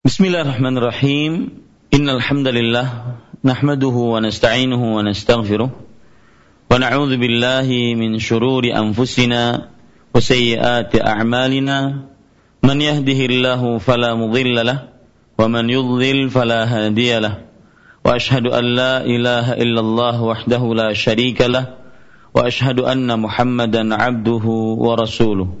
Bismillahirrahmanirrahim. Innal hamdalillah nahmaduhu wa nasta'inuhu wa nastaghfiruh. Wa na'udzu billahi min shururi anfusina wa sayyiati a'malina. Man yahdihillahu fala mudilla lah wa man yudlil fala hadiya lah. Wa ashhadu an la ilaha illallah wahdahu la sharika lah wa ashhadu anna muhammadan abduhu wa rasuluh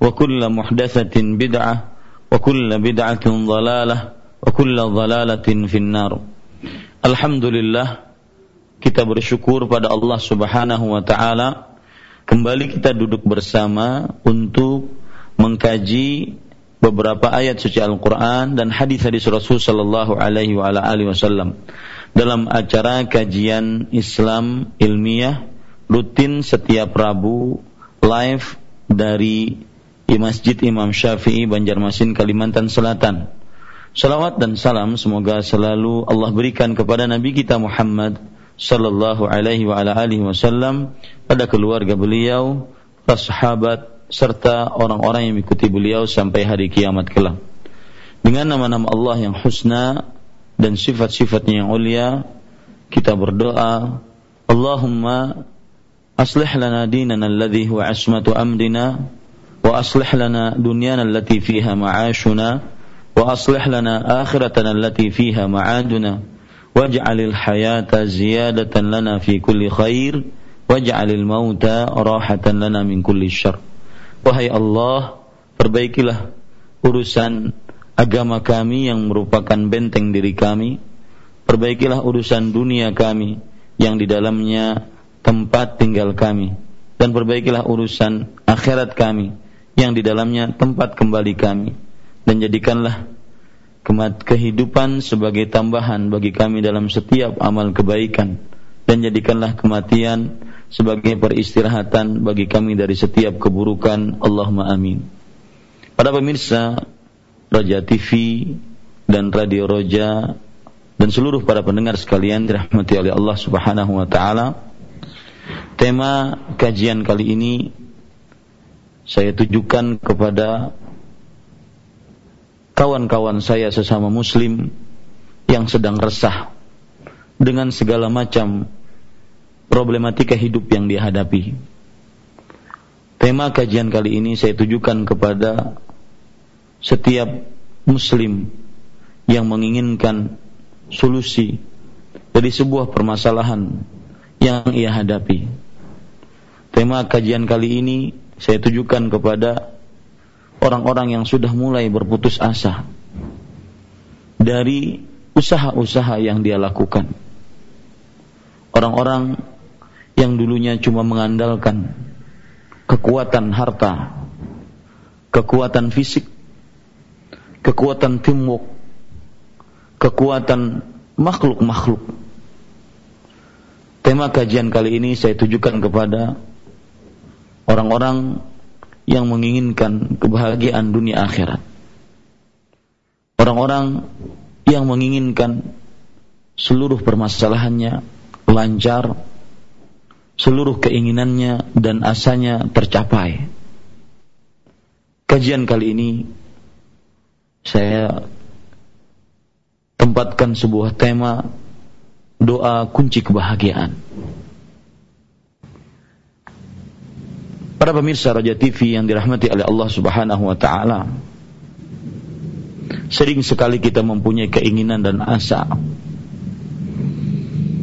وكل محدثة بدعة وكل بدعة ضلالة وكل ضلالة في النار الحمد لله kita bersyukur pada Allah Subhanahu wa taala kembali kita duduk bersama untuk mengkaji beberapa ayat suci Al-Qur'an dan hadis-hadis Rasul sallallahu alaihi wa ala alihi wasallam dalam acara kajian Islam ilmiah rutin setiap Rabu live dari di Masjid Imam Syafi'i Banjarmasin Kalimantan Selatan. Salawat dan salam semoga selalu Allah berikan kepada Nabi kita Muhammad sallallahu alaihi wa ala alihi wasallam pada keluarga beliau, para sahabat serta orang-orang yang mengikuti beliau sampai hari kiamat kelak. Dengan nama-nama Allah yang husna dan sifat-sifatnya yang mulia, kita berdoa, Allahumma aslih lana dinana alladhi huwa asmatu amrina وأصلح لنا دنيانا التي فيها معاشنا وأصلح لنا آخرتنا التي فيها معادنا واجعل الحياة زيادة لنا في كل خير واجعل الموت راحة لنا من كل شر Wahai Allah, perbaikilah urusan agama kami yang merupakan benteng diri kami. Perbaikilah urusan dunia kami yang di dalamnya tempat tinggal kami. Dan perbaikilah urusan akhirat kami yang di dalamnya tempat kembali kami. Dan jadikanlah kehidupan sebagai tambahan bagi kami dalam setiap amal kebaikan. Dan jadikanlah kematian sebagai peristirahatan bagi kami dari setiap keburukan. Allahumma amin. Para pemirsa Roja TV dan Radio Roja dan seluruh para pendengar sekalian dirahmati oleh Allah Subhanahu wa taala tema kajian kali ini saya tujukan kepada kawan-kawan saya sesama muslim yang sedang resah dengan segala macam problematika hidup yang dihadapi. Tema kajian kali ini saya tujukan kepada setiap muslim yang menginginkan solusi dari sebuah permasalahan yang ia hadapi. Tema kajian kali ini saya tujukan kepada orang-orang yang sudah mulai berputus asa dari usaha-usaha yang dia lakukan. Orang-orang yang dulunya cuma mengandalkan kekuatan harta, kekuatan fisik, kekuatan teamwork, kekuatan makhluk-makhluk. Tema kajian kali ini saya tujukan kepada orang-orang yang menginginkan kebahagiaan dunia akhirat. Orang-orang yang menginginkan seluruh permasalahannya lancar, seluruh keinginannya dan asanya tercapai. Kajian kali ini saya tempatkan sebuah tema doa kunci kebahagiaan. Para pemirsa Raja TV yang dirahmati oleh Allah Subhanahu wa taala. Sering sekali kita mempunyai keinginan dan asa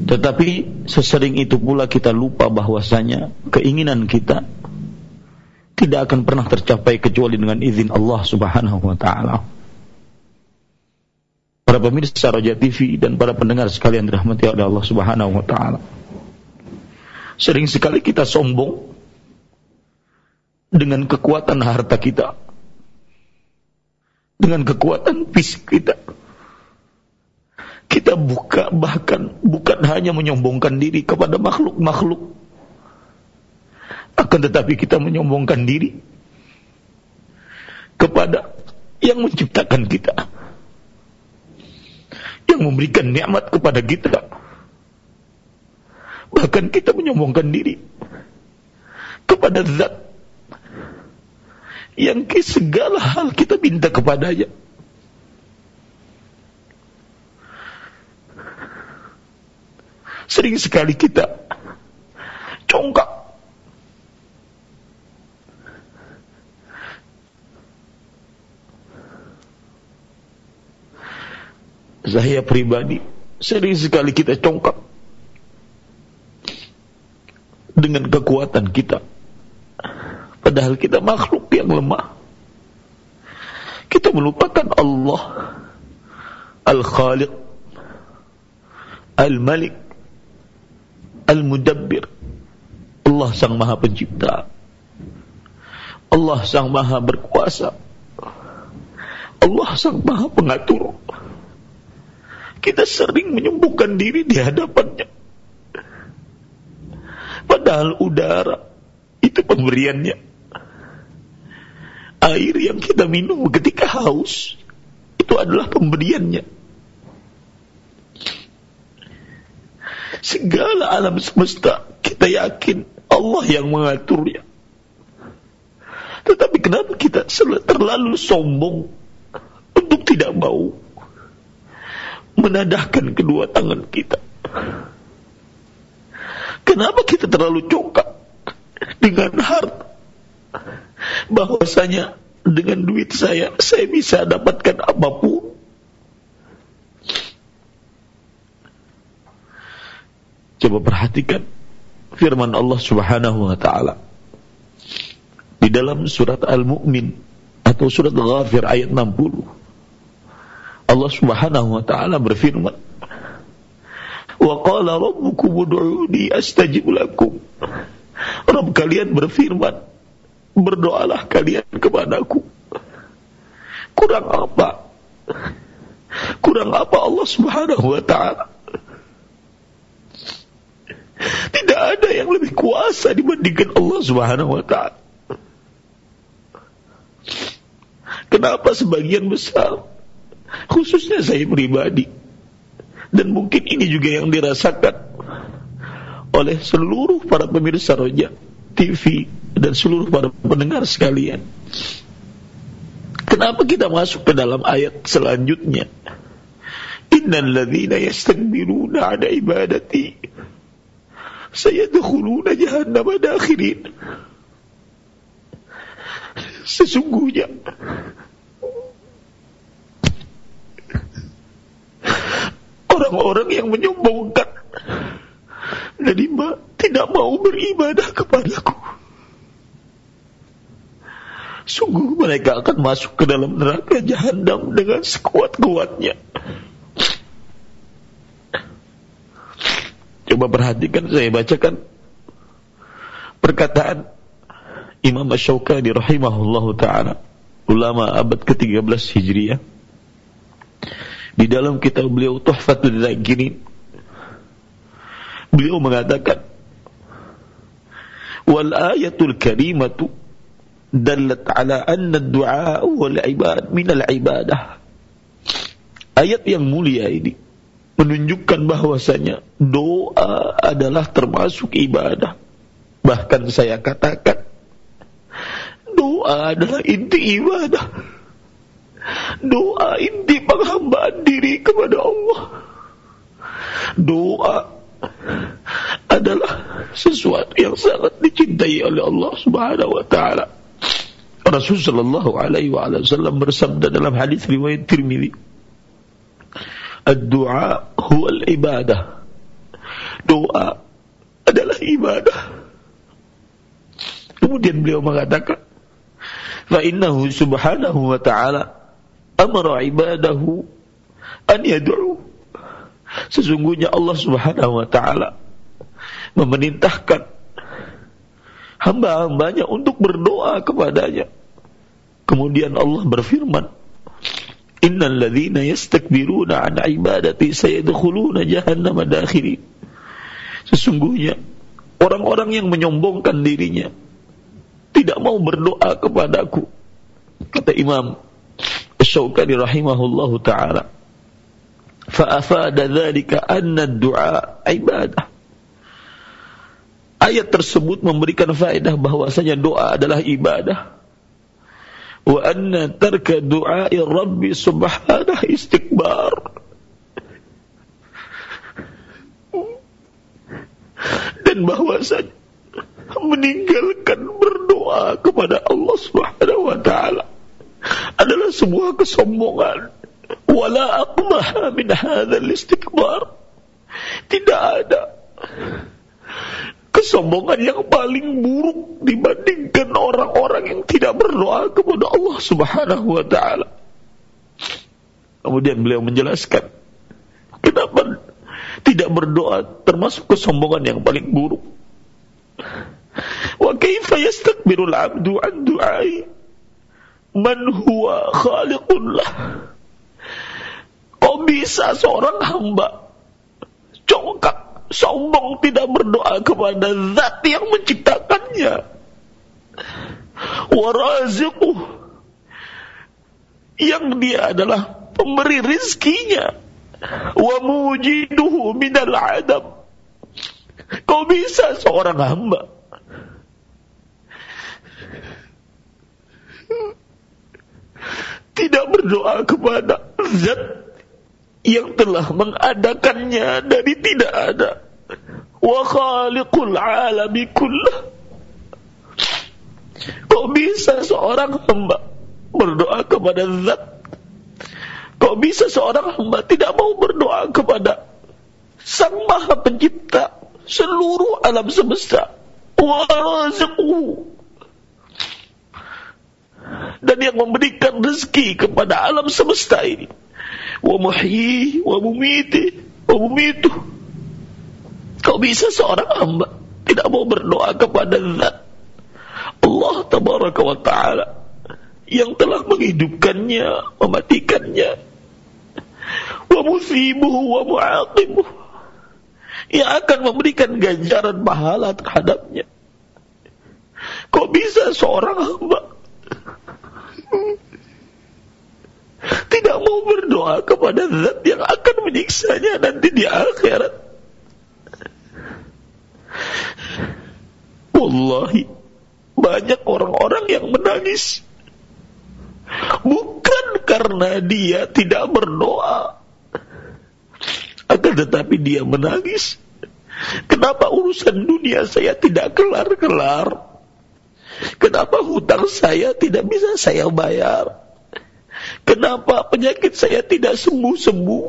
Tetapi sesering itu pula kita lupa bahwasanya keinginan kita tidak akan pernah tercapai kecuali dengan izin Allah Subhanahu wa taala. Para pemirsa Raja TV dan para pendengar sekalian dirahmati oleh Allah Subhanahu wa taala. Sering sekali kita sombong dengan kekuatan harta kita. Dengan kekuatan fisik kita. Kita buka bahkan bukan hanya menyombongkan diri kepada makhluk-makhluk. Akan tetapi kita menyombongkan diri kepada yang menciptakan kita yang memberikan nikmat kepada kita. Bahkan kita menyombongkan diri kepada zat yang ke segala hal kita minta kepadanya. Sering sekali kita congkak. Saya pribadi sering sekali kita congkak. Dengan kekuatan kita padahal kita makhluk yang lemah. Kita melupakan Allah. Al-Khaliq. Al-Malik. Al-Mudabbir. Allah Sang Maha Pencipta. Allah Sang Maha Berkuasa. Allah Sang Maha Pengatur. Kita sering menyembuhkan diri di hadapannya. Padahal udara itu pemberiannya. Air yang kita minum ketika haus itu adalah pemberiannya. Segala alam semesta kita yakin Allah yang mengaturnya. Tetapi kenapa kita terlalu sombong untuk tidak mau menadahkan kedua tangan kita. Kenapa kita terlalu congkak dengan harta? Bahwasanya dengan duit saya, saya bisa dapatkan apa pun. Coba perhatikan firman Allah Subhanahu wa taala di dalam surat Al-Mu'min atau surat Ghafir ayat 60. Allah Subhanahu wa taala berfirman Wa qala rabbukum ud'uni astajib lakum Rabb kalian berfirman Berdoalah kalian kepadaku Kurang apa? Kurang apa Allah Subhanahu wa taala? Tidak ada yang lebih kuasa dibandingkan Allah Subhanahu wa taala. Kenapa sebagian besar Khususnya saya pribadi. Dan mungkin ini juga yang dirasakan oleh seluruh para pemirsa Roja TV dan seluruh para pendengar sekalian. Kenapa kita masuk ke dalam ayat selanjutnya? Innal ladzina yastakbiruna 'ala ibadati sayadkhuluna jahannama dakhirin. Sesungguhnya orang-orang yang menyombongkan dan tidak mau beribadah kepadaku. Sungguh mereka akan masuk ke dalam neraka jahanam dengan sekuat-kuatnya. Coba perhatikan saya bacakan perkataan Imam Ash-Shawqani rahimahullahu taala, ulama abad ke-13 Hijriah di dalam kitab beliau Tuhfatul Zakirin beliau mengatakan wal ayatul karimatu dallat ala anna du'a wal ibad min al ibadah ayat yang mulia ini menunjukkan bahwasanya doa adalah termasuk ibadah bahkan saya katakan doa adalah inti ibadah Doa inti penghambaan diri kepada Allah. Doa adalah sesuatu yang sangat dicintai oleh Allah Subhanahu wa taala. Rasul sallallahu alaihi wasallam bersabda dalam hadis riwayat Tirmizi, "Ad-du'a huwa al-ibadah doa adalah ibadah. Kemudian beliau mengatakan, "Fa innahu subhanahu wa ta'ala amara ibadahu an yad'u." Sesungguhnya Allah Subhanahu wa taala memerintahkan hamba-hambanya untuk berdoa kepadanya. Kemudian Allah berfirman, Innal ladhina yastakbiruna an ibadati sayadkhuluna jahannama dakhirin. Sesungguhnya orang-orang yang menyombongkan dirinya tidak mau berdoa kepadaku. Kata Imam Syaukani rahimahullahu taala. Fa'afada dhalika anna du'a ibadah. Ayat tersebut memberikan faedah bahwasanya doa adalah ibadah wa anna tarka du'ai rabbi subhanahu istikbar. Dan bahwasanya meninggalkan berdoa kepada Allah Subhanahu wa taala adalah sebuah kesombongan. Wala aqmah min hadzal istikbar. Tidak ada kesombongan yang paling buruk dibandingkan orang-orang yang tidak berdoa kepada Allah Subhanahu wa taala. Kemudian beliau menjelaskan kenapa tidak berdoa termasuk kesombongan yang paling buruk. Wa kaifa yastakbirul 'abdu 'an du'ai man huwa khaliqun lah. Kok bisa seorang hamba congkak sombong tidak berdoa kepada zat yang menciptakannya. Waraziquh yang dia adalah pemberi rizkinya. Wa mujiduhu minal. Kau bisa seorang hamba tidak berdoa kepada zat yang telah mengadakannya dari tidak ada. Wa khaliqul alami kullah. Kok bisa seorang hamba berdoa kepada zat? Kok bisa seorang hamba tidak mau berdoa kepada Sang Maha Pencipta seluruh alam semesta? Wa dan yang memberikan rezeki kepada alam semesta ini wa muhyi wa mumiti wa mumitu. Kau bisa seorang hamba tidak mau berdoa kepada zat Allah tabaraka wa ta'ala yang telah menghidupkannya mematikannya. Wa musibuhu wa mu'aqibuhu. Yang akan memberikan ganjaran pahala terhadapnya. Kok bisa seorang hamba tidak mau berdoa kepada zat yang akan menyiksanya nanti di akhirat. Wallahi, banyak orang-orang yang menangis. Bukan karena dia tidak berdoa. Akan tetapi dia menangis. Kenapa urusan dunia saya tidak kelar-kelar? Kenapa hutang saya tidak bisa saya bayar? Kenapa penyakit saya tidak sembuh-sembuh?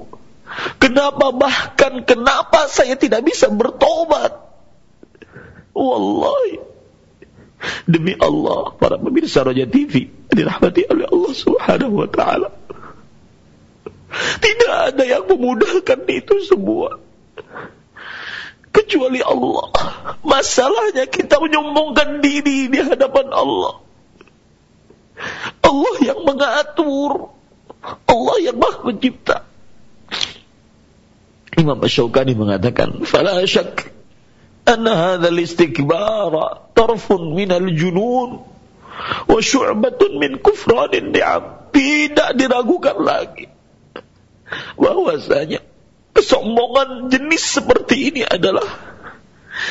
Kenapa bahkan kenapa saya tidak bisa bertobat? Wallahi. Demi Allah, para pemirsa Raja TV dirahmati oleh Allah Subhanahu wa taala. Tidak ada yang memudahkan itu semua. Kecuali Allah. Masalahnya kita menyombongkan diri di hadapan Allah. Allah yang mengatur. Allah yang maha pencipta. Imam Ash-Shawqani mengatakan, "Fala syak anna hadha al-istikbara tarfun min al-junun wa syu'batun min kufranin ni'am." Tidak diragukan lagi bahwasanya kesombongan jenis seperti ini adalah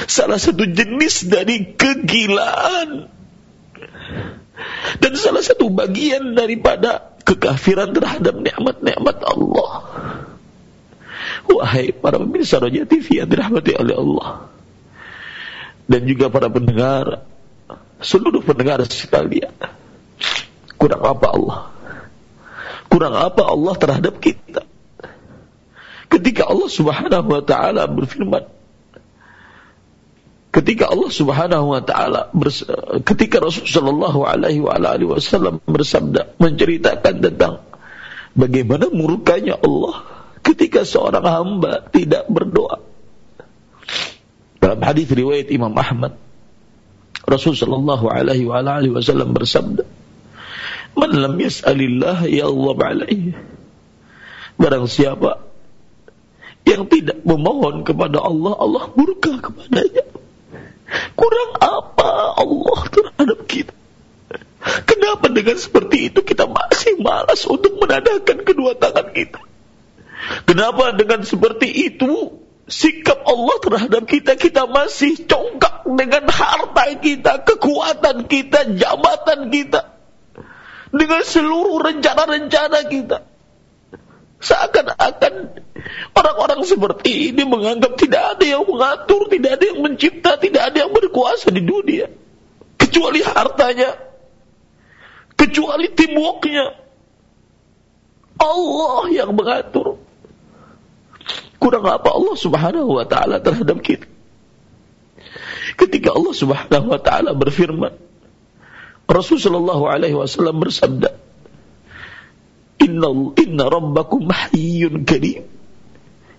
salah satu jenis dari kegilaan dan salah satu bagian daripada kekafiran terhadap nikmat-nikmat Allah. Wahai para pemirsa Roja TV yang dirahmati oleh Allah. Dan juga para pendengar, seluruh pendengar sekalian. Kurang apa Allah? Kurang apa Allah terhadap kita? Ketika Allah Subhanahu wa taala berfirman, ketika Allah Subhanahu wa taala ketika Rasulullah sallallahu alaihi wa alihi wasallam bersabda menceritakan tentang bagaimana murkanya Allah ketika seorang hamba tidak berdoa. Dalam hadis riwayat Imam Ahmad Rasul sallallahu alaihi wa alihi wasallam bersabda, "Man lam yas'alillah ya Allah alaihi." Barang siapa yang tidak memohon kepada Allah, Allah murka kepadanya. Kurang apa Allah terhadap kita? Kenapa dengan seperti itu kita masih malas untuk menadahkan kedua tangan kita? Kenapa dengan seperti itu sikap Allah terhadap kita kita masih congkak dengan harta kita, kekuatan kita, jabatan kita, dengan seluruh rencana-rencana kita? Seakan-akan orang-orang seperti ini menganggap tidak ada yang mengatur, tidak ada yang mencipta, tidak ada yang berkuasa di dunia. Kecuali hartanya, kecuali teamworknya. Allah yang mengatur. Kurang apa Allah subhanahu wa ta'ala terhadap kita. Ketika Allah subhanahu wa ta'ala berfirman, Rasulullah alaihi wasallam bersabda, Inna, inna rabbakum hayyun karim.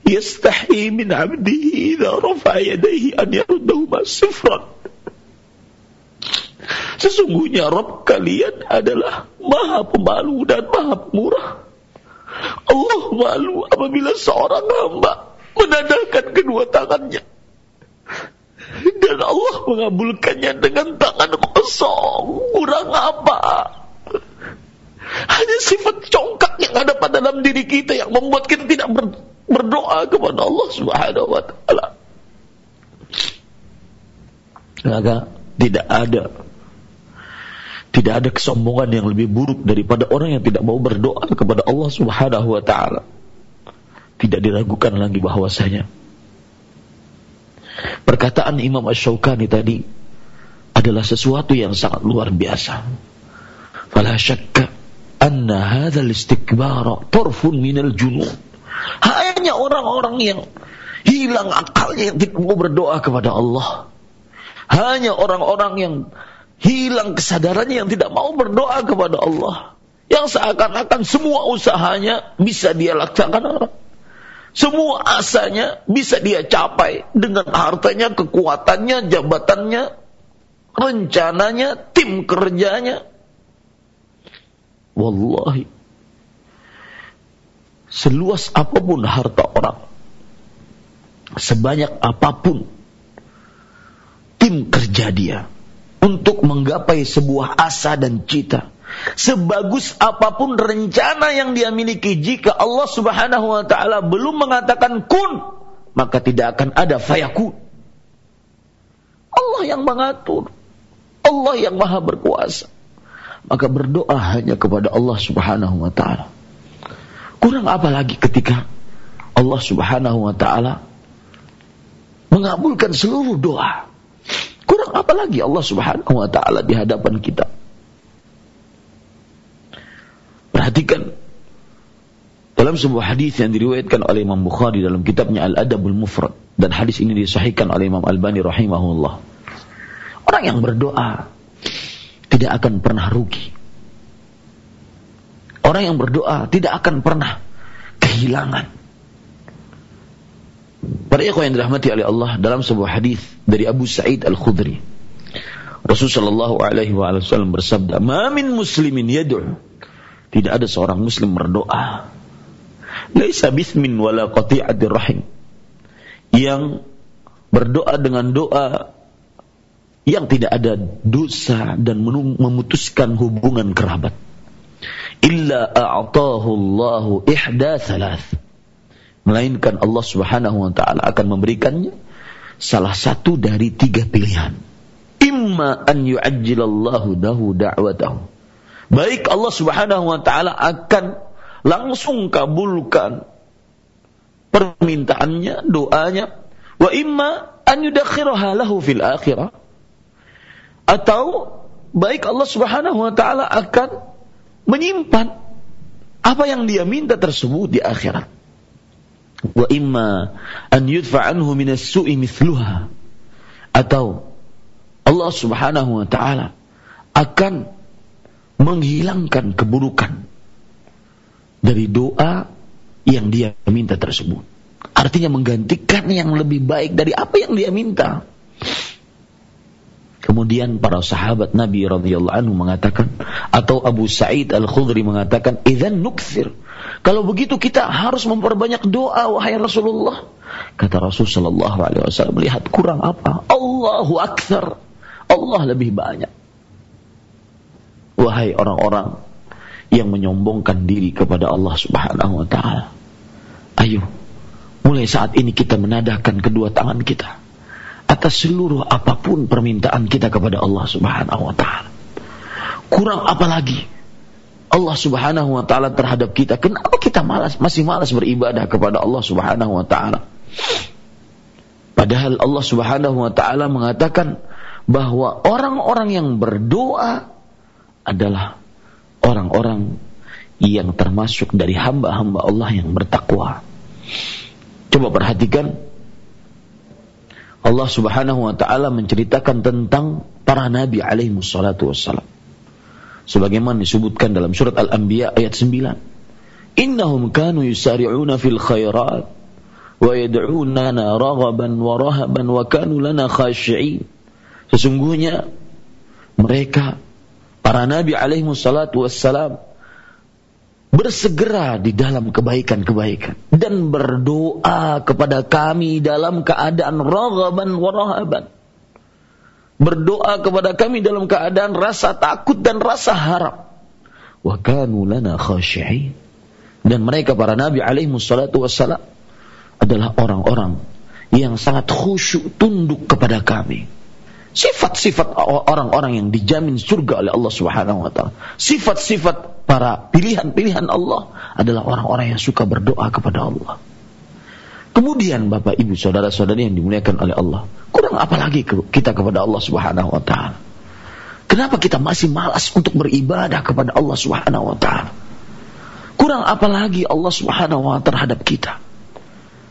Yastahi min abdihi idha rafa yadaihi an yaruddahuma sifran. Sesungguhnya Rabb kalian adalah maha pemalu dan maha pemurah. Allah malu apabila seorang hamba menadahkan kedua tangannya. Dan Allah mengabulkannya dengan tangan kosong. Kurang apa? Hanya sifat congkak yang ada pada dalam diri kita yang membuat kita tidak berdoa kepada Allah Subhanahu wa taala. Maka tidak ada tidak ada kesombongan yang lebih buruk daripada orang yang tidak mau berdoa kepada Allah Subhanahu wa taala. Tidak diragukan lagi bahwasanya perkataan Imam Asy-Syaukani tadi adalah sesuatu yang sangat luar biasa. Fala syakka anna hadzal istikbara tarfun minal junun. Hanya orang-orang yang hilang akalnya yang tidak mau berdoa kepada Allah. Hanya orang-orang yang hilang kesadarannya yang tidak mau berdoa kepada Allah. Yang seakan-akan semua usahanya bisa dia laksanakan. Semua asanya bisa dia capai dengan hartanya, kekuatannya, jabatannya, rencananya, tim kerjanya. Wallahi. Seluas apa pun harta orang. Sebanyak apa pun tim kerja dia untuk menggapai sebuah asa dan cita. Sebagus apa pun rencana yang dia miliki jika Allah Subhanahu wa taala belum mengatakan kun, maka tidak akan ada fayakun. Allah yang mengatur. Allah yang maha berkuasa maka berdoa hanya kepada Allah Subhanahu wa taala. Kurang apa lagi ketika Allah Subhanahu wa taala mengabulkan seluruh doa. Kurang apa lagi Allah Subhanahu wa taala di hadapan kita. Perhatikan dalam sebuah hadis yang diriwayatkan oleh Imam Bukhari dalam kitabnya Al-Adabul Mufrad dan hadis ini disahihkan oleh Imam Albani rahimahullah. Orang yang berdoa tidak akan pernah rugi. Orang yang berdoa tidak akan pernah kehilangan. Para ikhwan yang dirahmati oleh Allah dalam sebuah hadis dari Abu Sa'id Al-Khudri. Rasulullah sallallahu alaihi wasallam bersabda, "Ma min muslimin yad'u." Tidak ada seorang muslim berdoa. Laisa bismin wala qati'atir rahim. Yang berdoa dengan doa yang tidak ada dosa dan memutuskan hubungan kerabat. Illa a'tahu Allahu ihda thalath. Melainkan Allah Subhanahu wa taala akan memberikannya salah satu dari tiga pilihan. Imma an yu'ajjilallahu dahu da'watahu. Baik Allah Subhanahu wa taala akan langsung kabulkan permintaannya, doanya, wa imma an yudakhiraha lahu fil akhirah atau baik Allah Subhanahu wa taala akan menyimpan apa yang dia minta tersebut di akhirat. Wa imma an yudfa anhu min as-su'i mithluha atau Allah Subhanahu wa taala akan menghilangkan keburukan dari doa yang dia minta tersebut. Artinya menggantikan yang lebih baik dari apa yang dia minta. Kemudian para sahabat Nabi radhiyallahu anhu mengatakan atau Abu Sa'id Al-Khudri mengatakan, "Idzan nukthir." Kalau begitu kita harus memperbanyak doa wahai Rasulullah. Kata Rasul sallallahu alaihi wasallam, "Lihat kurang apa? Allahu akthar." Allah lebih banyak. Wahai orang-orang yang menyombongkan diri kepada Allah Subhanahu wa taala. Ayo, mulai saat ini kita menadahkan kedua tangan kita atas seluruh apa pun permintaan kita kepada Allah Subhanahu wa taala. Kurang apa lagi? Allah Subhanahu wa taala terhadap kita. Kenapa kita malas masih malas beribadah kepada Allah Subhanahu wa taala? Padahal Allah Subhanahu wa taala mengatakan bahwa orang-orang yang berdoa adalah orang-orang yang termasuk dari hamba-hamba Allah yang bertakwa. Coba perhatikan Allah Subhanahu wa taala menceritakan tentang para nabi alaihi wassalatu wassalam. Sebagaimana disebutkan dalam surat Al-Anbiya ayat 9. Innahum kanu yusari'una fil khairat wa yad'unana raghaban wa rahaban wa kanu lana khashi'in. Sesungguhnya mereka para nabi alaihi wassalatu wassalam bersegera di dalam kebaikan-kebaikan dan berdoa kepada kami dalam keadaan raghaban wa rahaban. Berdoa kepada kami dalam keadaan rasa takut dan rasa harap. Wa kanu lana khashi'in. Dan mereka para nabi alaihi wassalatu wassalam adalah orang-orang yang sangat khusyuk tunduk kepada kami Sifat-sifat orang-orang yang dijamin surga oleh Allah Subhanahu wa taala. Sifat-sifat para pilihan-pilihan Allah adalah orang-orang yang suka berdoa kepada Allah. Kemudian Bapak Ibu saudara-saudari yang dimuliakan oleh Allah, kurang apa lagi kita kepada Allah Subhanahu wa taala? Kenapa kita masih malas untuk beribadah kepada Allah Subhanahu wa taala? Kurang apa lagi Allah Subhanahu wa taala terhadap kita?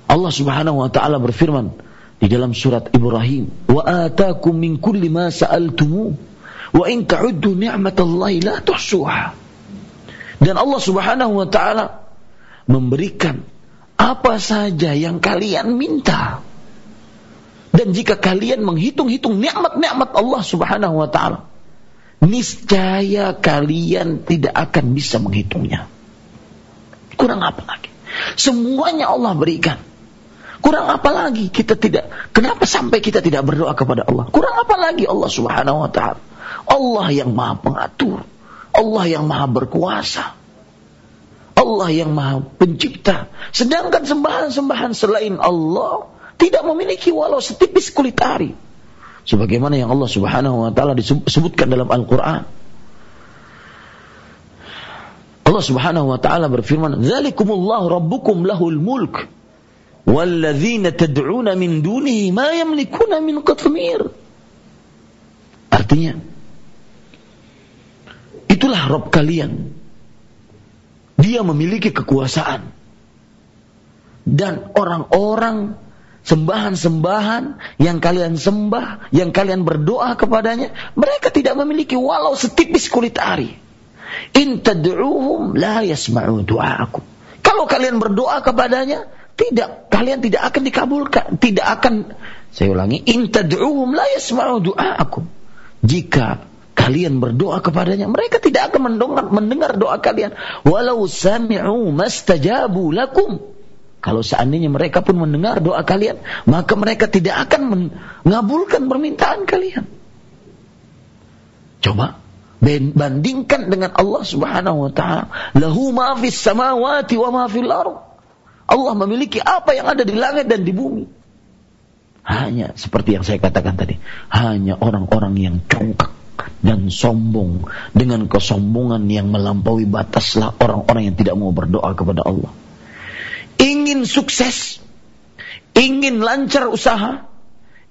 Allah Subhanahu wa taala berfirman, di dalam surat Ibrahim wa atakum min kulli ma sa'altumu wa in ta'uddu ni'matallahi la tuhsuha. Dan Allah Subhanahu wa taala memberikan apa saja yang kalian minta. Dan jika kalian menghitung-hitung nikmat-nikmat Allah Subhanahu wa taala niscaya kalian tidak akan bisa menghitungnya. Kurang apa lagi? Semuanya Allah berikan Kurang apa lagi kita tidak? Kenapa sampai kita tidak berdoa kepada Allah? Kurang apa lagi Allah Subhanahu wa taala? Allah yang Maha Pengatur, Allah yang Maha Berkuasa. Allah yang Maha Pencipta. Sedangkan sembahan-sembahan selain Allah tidak memiliki walau setipis kulit ari. Sebagaimana yang Allah Subhanahu wa taala disebutkan dalam Al-Qur'an. Allah Subhanahu wa taala berfirman, "Dzalikumullahu rabbukum lahul mulk." Walladzina tad'una min dunihi ma yamlikuna min qatmir. Artinya, itulah Rob kalian. Dia memiliki kekuasaan. Dan orang-orang sembahan-sembahan yang kalian sembah, yang kalian berdoa kepadanya, mereka tidak memiliki walau setipis kulit ari. In tad'uhum la yasma'u du'aakum. Kalau kalian berdoa kepadanya, tidak, kalian tidak akan dikabulkan, tidak akan saya ulangi, in la yasma'u du'aakum. Jika kalian berdoa kepadanya, mereka tidak akan mendengar, mendengar doa kalian. Walau sami'u mastajabu lakum. Kalau seandainya mereka pun mendengar doa kalian, maka mereka tidak akan mengabulkan permintaan kalian. Coba bandingkan dengan Allah Subhanahu wa taala. Lahu ma fis samawati wa ma fil. Allah memiliki apa yang ada di langit dan di bumi. Hanya seperti yang saya katakan tadi, hanya orang-orang yang congkak dan sombong dengan kesombongan yang melampaui bataslah orang-orang yang tidak mau berdoa kepada Allah. Ingin sukses, ingin lancar usaha,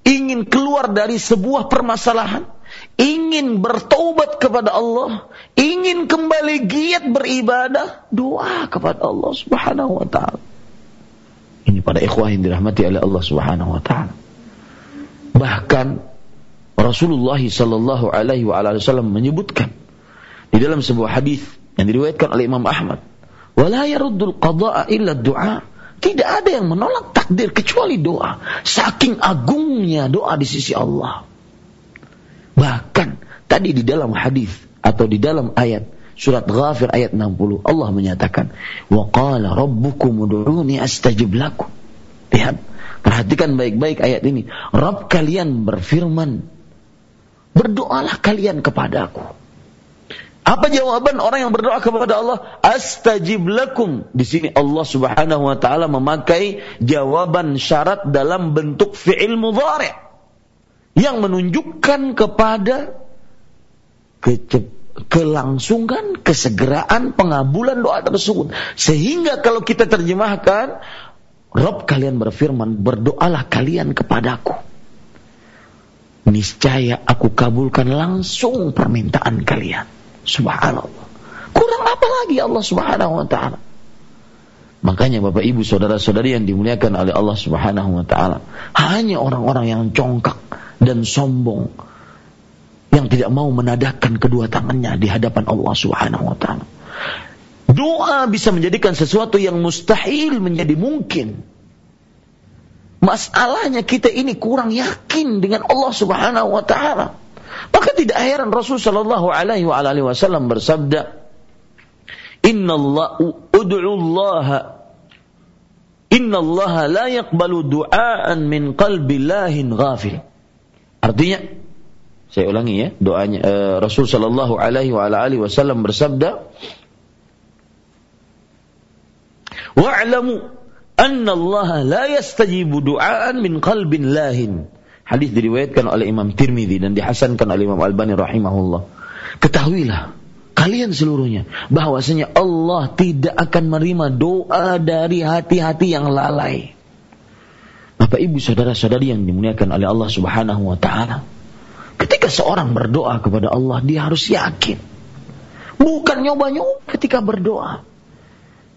ingin keluar dari sebuah permasalahan, ingin bertobat kepada Allah, ingin kembali giat beribadah, doa kepada Allah Subhanahu wa taala. Ini pada ikhwah yang dirahmati oleh Allah Subhanahu wa taala. Bahkan Rasulullah sallallahu alaihi wasallam menyebutkan di dalam sebuah hadis yang diriwayatkan oleh Imam Ahmad, "Wala yaruddul qada'a illa du'a." Tidak ada yang menolak takdir kecuali doa. Saking agungnya doa di sisi Allah. Bahkan tadi di dalam hadis atau di dalam ayat surat Ghafir ayat 60 Allah menyatakan wa qala rabbukum ud'uni astajib lakum. Lihat, perhatikan baik-baik ayat ini. Rabb kalian berfirman, berdoalah kalian kepadaku apa jawaban orang yang berdoa kepada Allah? Astajib lakum. Di sini Allah Subhanahu wa taala memakai jawaban syarat dalam bentuk fi'il mudhari yang menunjukkan kepada kelangsungan, kesegeraan pengabulan doa tersebut. Sehingga kalau kita terjemahkan, Rob kalian berfirman, berdoalah kalian kepadaku. Niscaya aku kabulkan langsung permintaan kalian. Subhanallah. Kurang apa lagi Allah Subhanahu wa taala? Makanya Bapak Ibu saudara-saudari yang dimuliakan oleh Allah Subhanahu wa taala, hanya orang-orang yang congkak dan sombong yang tidak mau menadahkan kedua tangannya di hadapan Allah Subhanahu wa taala. Doa bisa menjadikan sesuatu yang mustahil menjadi mungkin. Masalahnya kita ini kurang yakin dengan Allah Subhanahu wa taala. Maka tidak heran Rasul Shallallahu Alaihi Wasallam bersabda, Inna Allah ud'u Allah Inna Allah la yakbalu du'aan min qalbi lahin ghafil. Artinya, saya ulangi ya, doanya uh, Rasul sallallahu alaihi wa alihi wasallam bersabda, "Wa'lamu anna Allah la yastajibu du'aan min qalbin lahin." Hadis diriwayatkan oleh Imam Tirmidzi dan dihasankan oleh Imam Albani rahimahullah. Ketahuilah kalian seluruhnya bahwasanya Allah tidak akan menerima doa dari hati-hati yang lalai. Bapak Ibu saudara-saudari yang dimuliakan oleh Allah Subhanahu wa taala. Ketika seorang berdoa kepada Allah, dia harus yakin. Bukan nyoba-nyoba ketika berdoa.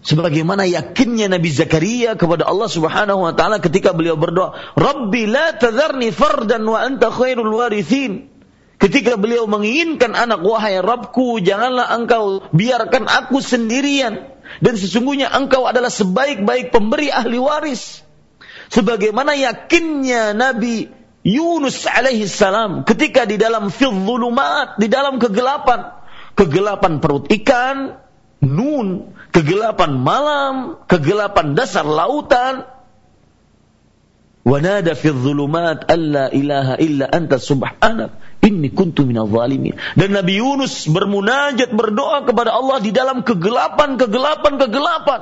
Sebagaimana yakinnya Nabi Zakaria kepada Allah Subhanahu wa taala ketika beliau berdoa, "Rabbi la tadharni fardan wa anta khairul warithin." Ketika beliau menginginkan anak, wahai Rabbku, janganlah engkau biarkan aku sendirian. Dan sesungguhnya engkau adalah sebaik-baik pemberi ahli waris. Sebagaimana yakinnya Nabi Yunus alaihi salam ketika di dalam fil di dalam kegelapan. Kegelapan perut ikan, nun, kegelapan malam, kegelapan dasar lautan. Wanada fi dhulumat alla ilaha illa anta subhanak inni kuntu minal zalimin. Dan Nabi Yunus bermunajat berdoa kepada Allah di dalam kegelapan, kegelapan, kegelapan.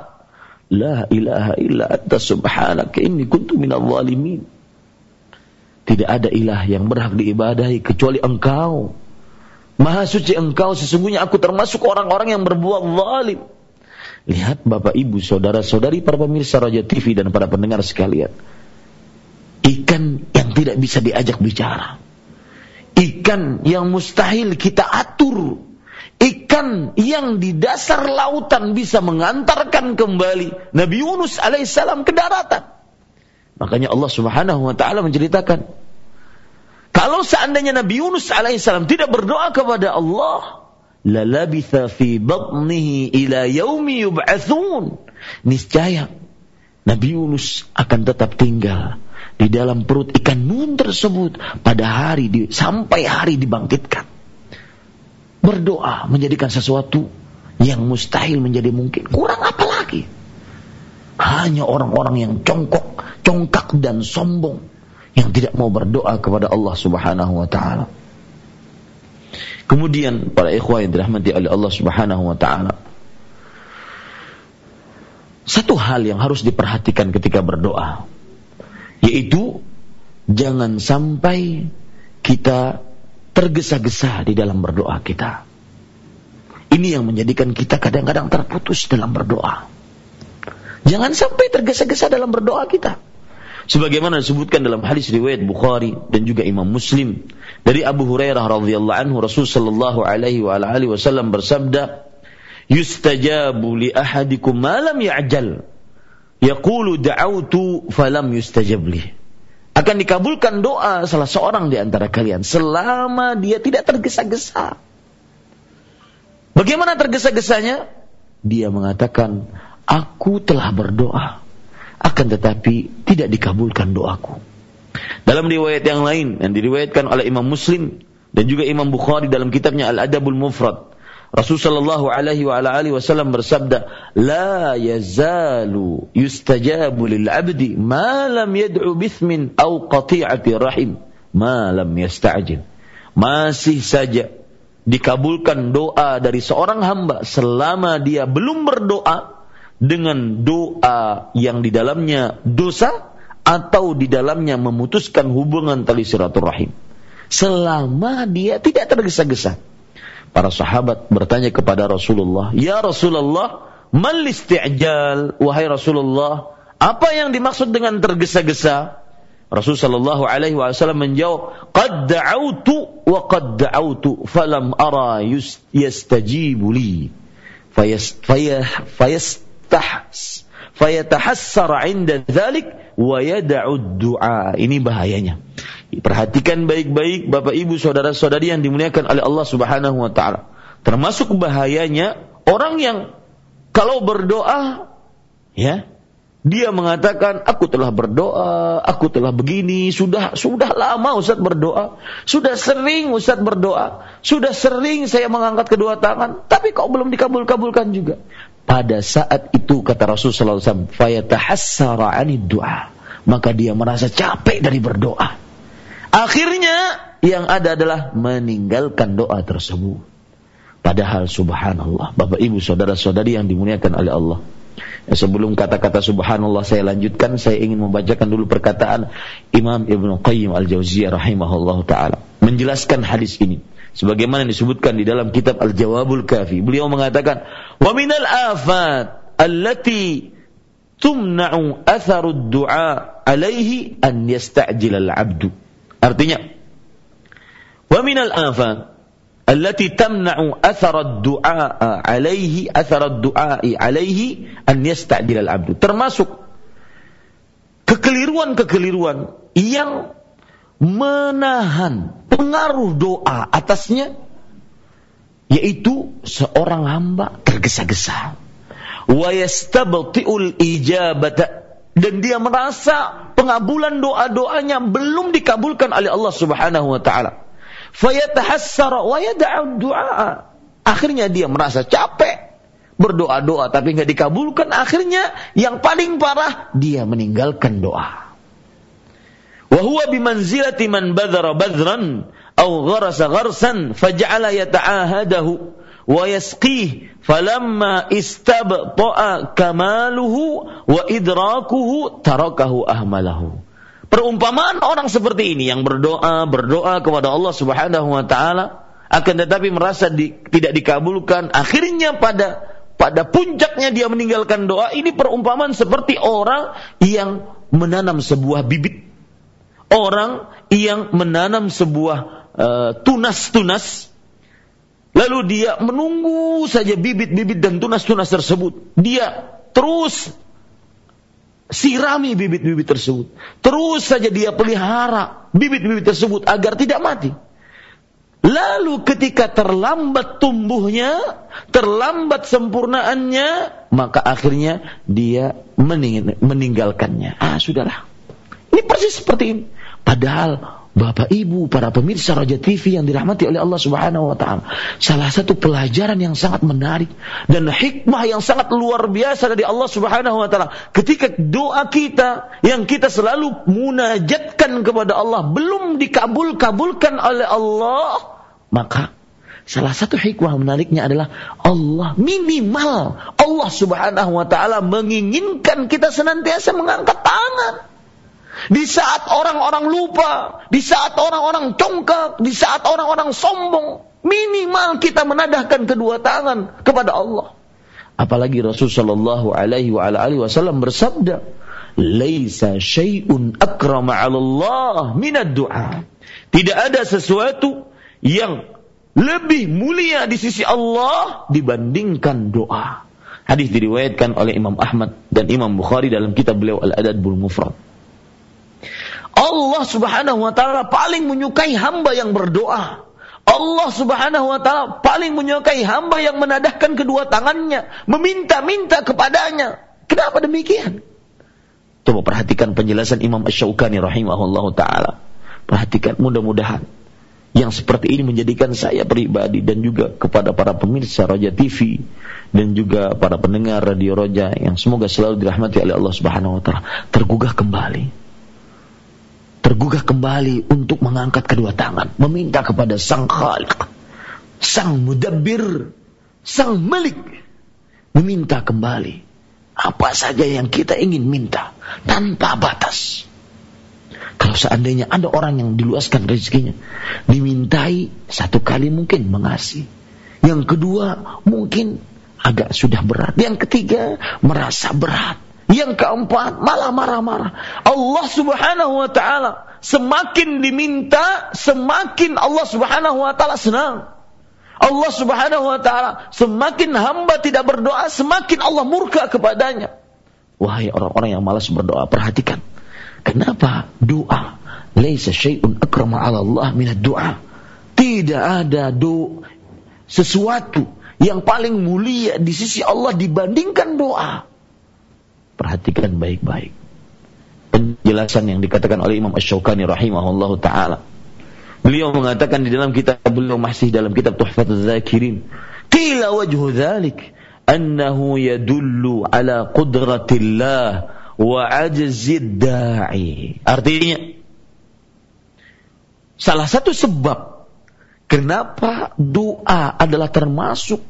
La ilaha illa anta subhanak inni kuntu minal zalimin. Tidak ada ilah yang berhak diibadahi kecuali engkau. Maha suci engkau, sesungguhnya aku termasuk orang-orang yang berbuat zalim. Lihat Bapak Ibu, saudara-saudari para pemirsa Raja TV dan para pendengar sekalian. Ikan yang tidak bisa diajak bicara. Ikan yang mustahil kita atur. Ikan yang di dasar lautan bisa mengantarkan kembali Nabi Yunus alaihissalam ke daratan. Makanya Allah subhanahu wa ta'ala menceritakan. Kalau seandainya Nabi Yunus alaihissalam tidak berdoa kepada Allah, lalabitha fi batnihi ila yaumi yub'atsun. Niscaya Nabi Yunus akan tetap tinggal di dalam perut ikan nun tersebut pada hari di, sampai hari dibangkitkan. Berdoa menjadikan sesuatu yang mustahil menjadi mungkin. Kurang apa lagi? Hanya orang-orang yang congkok, congkak dan sombong yang tidak mau berdoa kepada Allah Subhanahu wa taala. Kemudian para ikhwah yang dirahmati oleh Allah Subhanahu wa taala. Satu hal yang harus diperhatikan ketika berdoa yaitu jangan sampai kita tergesa-gesa di dalam berdoa kita. Ini yang menjadikan kita kadang-kadang terputus dalam berdoa. Jangan sampai tergesa-gesa dalam berdoa kita sebagaimana disebutkan dalam hadis riwayat Bukhari dan juga Imam Muslim dari Abu Hurairah radhiyallahu anhu Rasul sallallahu alaihi wa alihi wasallam bersabda yustajabu li ahadikum ma lam ya'jal yaqulu da'awtu falam yustajab li akan dikabulkan doa salah seorang di antara kalian selama dia tidak tergesa-gesa. Bagaimana tergesa-gesanya? Dia mengatakan, "Aku telah berdoa, akan tetapi tidak dikabulkan doaku." Dalam riwayat yang lain yang diriwayatkan oleh Imam Muslim dan juga Imam Bukhari dalam kitabnya Al-Adabul Mufrad, Rasul sallallahu alaihi wa ala alihi wasallam bersabda, "La yazalu yustajabu lil 'abdi ma lam yad'u bithmin aw qati'ati rahim ma lam yasta'jil." Masih saja dikabulkan doa dari seorang hamba selama dia belum berdoa dengan doa yang di dalamnya dosa atau di dalamnya memutuskan hubungan tali silaturahim. Selama dia tidak tergesa-gesa Para sahabat bertanya kepada Rasulullah, "Ya Rasulullah, mal isti'jal?" Wahai Rasulullah, apa yang dimaksud dengan tergesa-gesa? Rasul sallallahu alaihi wasallam menjawab, "Qad da'awtu wa qad da'awtu falam ara yastajibu li." Fayas fayastahs fayatahassar 'inda dhalik wa yad'u du'a. Ini bahayanya. Perhatikan baik-baik Bapak Ibu saudara-saudari yang dimuliakan oleh Allah Subhanahu wa taala. Termasuk bahayanya orang yang kalau berdoa ya dia mengatakan aku telah berdoa, aku telah begini, sudah sudah lama Ustaz berdoa, sudah sering Ustaz berdoa, sudah sering saya mengangkat kedua tangan, tapi kok belum dikabul-kabulkan juga. Pada saat itu kata Rasulullah SAW, fayatahassara doa. Maka dia merasa capek dari berdoa Akhirnya yang ada adalah meninggalkan doa tersebut. Padahal subhanallah, Bapak Ibu saudara-saudari yang dimuliakan oleh Allah. Ya, sebelum kata-kata subhanallah saya lanjutkan, saya ingin membacakan dulu perkataan Imam Ibnu Qayyim Al-Jauziyah rahimahullah taala menjelaskan hadis ini sebagaimana disebutkan di dalam kitab Al-Jawabul Kafi. Beliau mengatakan, "Wa minal afat allati tumna'u atharu du'a alaihi an yasta'jil al-'abdu." Artinya, wa minal afat allati tamna'u athar ad-du'a alaihi athar ad-du'a'i alaihi an yasta'jil al-'abdu. Termasuk kekeliruan-kekeliruan yang menahan pengaruh doa atasnya yaitu seorang hamba tergesa-gesa wa yastabti'ul ijabata dan dia merasa pengabulan doa-doanya belum dikabulkan oleh Allah Subhanahu wa taala. Wa. Akhirnya dia merasa capek berdoa-doa tapi nggak dikabulkan. Akhirnya yang paling parah dia meninggalkan doa. Wa huwa bimanzilati man badhara badran aw gharasa gharsan faj'ala yata'ahadahu wa yasqih falamma istabta'a kamaluhu wa idrakuhu tarakahu ahmalahu. Perumpamaan orang seperti ini yang berdoa, berdoa kepada Allah Subhanahu wa taala akan tetapi merasa di, tidak dikabulkan, akhirnya pada pada puncaknya dia meninggalkan doa. Ini perumpamaan seperti orang yang menanam sebuah bibit. Orang yang menanam sebuah uh, tunas-tunas Lalu dia menunggu saja bibit-bibit dan tunas-tunas tersebut. Dia terus sirami bibit-bibit tersebut. Terus saja dia pelihara bibit-bibit tersebut agar tidak mati. Lalu ketika terlambat tumbuhnya, terlambat sempurnaannya, maka akhirnya dia meninggalkannya. Ah, sudahlah. Ini persis seperti ini. Padahal Bapak Ibu, para pemirsa Raja TV yang dirahmati oleh Allah Subhanahu wa taala. Salah satu pelajaran yang sangat menarik dan hikmah yang sangat luar biasa dari Allah Subhanahu wa taala ketika doa kita yang kita selalu munajatkan kepada Allah belum dikabul-kabulkan oleh Allah, maka Salah satu hikmah menariknya adalah Allah minimal Allah Subhanahu wa taala menginginkan kita senantiasa mengangkat tangan. Di saat orang-orang lupa, di saat orang-orang congkak, di saat orang-orang sombong, minimal kita menadahkan kedua tangan kepada Allah. Apalagi Rasulullah Shallallahu Alaihi Wasallam bersabda, "Laisa syai'un akrama Allah minad du'a." Tidak ada sesuatu yang lebih mulia di sisi Allah dibandingkan doa. Hadis diriwayatkan oleh Imam Ahmad dan Imam Bukhari dalam kitab beliau Al-Adabul Mufrad. Allah Subhanahu wa taala paling menyukai hamba yang berdoa. Allah Subhanahu wa taala paling menyukai hamba yang menadahkan kedua tangannya, meminta-minta kepadanya. Kenapa demikian? Coba perhatikan penjelasan Imam Asy-Syaukani rahimahullah taala. Perhatikan mudah-mudahan yang seperti ini menjadikan saya pribadi dan juga kepada para pemirsa Roja TV dan juga para pendengar Radio Roja yang semoga selalu dirahmati oleh Allah Subhanahu wa taala tergugah kembali tergugah kembali untuk mengangkat kedua tangan, meminta kepada Sang Khalik, Sang Mudabbir, Sang Malik, meminta kembali apa saja yang kita ingin minta tanpa batas. Kalau seandainya ada orang yang diluaskan rezekinya, dimintai satu kali mungkin mengasih. Yang kedua mungkin agak sudah berat. Yang ketiga merasa berat. Yang keempat, malah marah-marah. Allah subhanahu wa ta'ala semakin diminta, semakin Allah subhanahu wa ta'ala senang. Allah subhanahu wa ta'ala semakin hamba tidak berdoa, semakin Allah murka kepadanya. Wahai orang-orang yang malas berdoa, perhatikan. Kenapa doa? Laisa syai'un akrama ala Allah minad doa. Tidak ada do sesuatu yang paling mulia di sisi Allah dibandingkan doa. Perhatikan baik-baik. Penjelasan yang dikatakan oleh Imam Ash-Shawqani rahimahullah ta'ala. Beliau mengatakan di dalam kitab beliau masih dalam kitab Tuhfatul Zakirin. Qila wajhu dhalik annahu yadullu ala qudratillah wa ajzid da'i. Artinya salah satu sebab kenapa doa adalah termasuk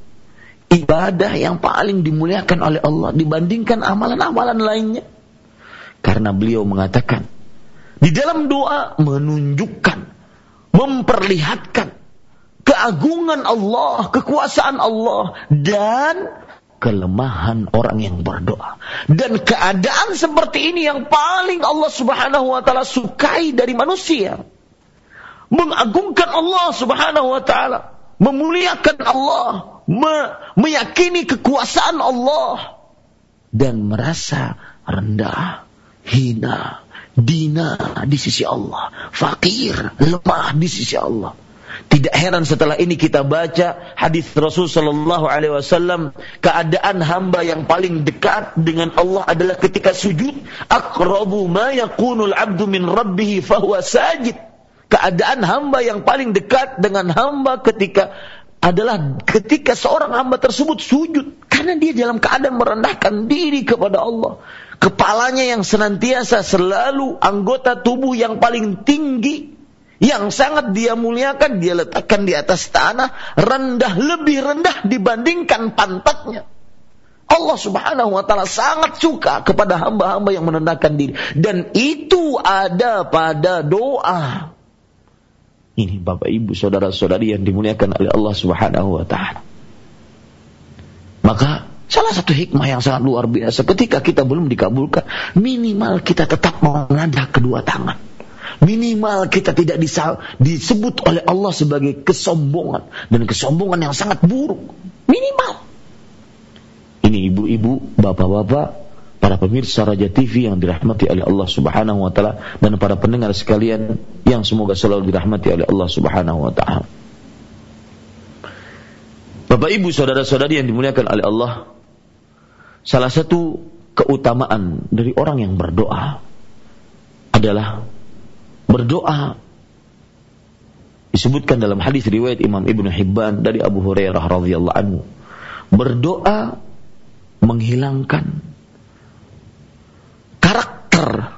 ibadah yang paling dimuliakan oleh Allah dibandingkan amalan-amalan lainnya. Karena beliau mengatakan, di dalam doa menunjukkan, memperlihatkan keagungan Allah, kekuasaan Allah, dan kelemahan orang yang berdoa. Dan keadaan seperti ini yang paling Allah subhanahu wa ta'ala sukai dari manusia. Mengagungkan Allah subhanahu wa ta'ala. Memuliakan Allah me meyakini kekuasaan Allah dan merasa rendah, hina, dina di sisi Allah, fakir, lemah di sisi Allah. Tidak heran setelah ini kita baca hadis Rasul Shallallahu Alaihi Wasallam keadaan hamba yang paling dekat dengan Allah adalah ketika sujud. Akrabu ma yakunul abdu min rabbihi fahuwa sajid. Keadaan hamba yang paling dekat dengan hamba ketika adalah ketika seorang hamba tersebut sujud karena dia dalam keadaan merendahkan diri kepada Allah. Kepalanya yang senantiasa selalu anggota tubuh yang paling tinggi yang sangat dia muliakan dia letakkan di atas tanah rendah lebih rendah dibandingkan pantatnya. Allah Subhanahu wa taala sangat suka kepada hamba-hamba yang merendahkan diri dan itu ada pada doa. Ini Bapak Ibu saudara-saudari yang dimuliakan oleh Allah Subhanahu wa taala. Maka salah satu hikmah yang sangat luar biasa ketika kita belum dikabulkan, minimal kita tetap mengadah kedua tangan. Minimal kita tidak disebut oleh Allah sebagai kesombongan dan kesombongan yang sangat buruk. Minimal. Ini ibu-ibu, bapak-bapak, para pemirsa Raja TV yang dirahmati oleh Allah Subhanahu wa taala dan para pendengar sekalian yang semoga selalu dirahmati oleh Allah Subhanahu wa taala. Bapak Ibu saudara-saudari yang dimuliakan oleh Allah, salah satu keutamaan dari orang yang berdoa adalah berdoa disebutkan dalam hadis riwayat Imam Ibnu Hibban dari Abu Hurairah radhiyallahu anhu. Berdoa menghilangkan karakter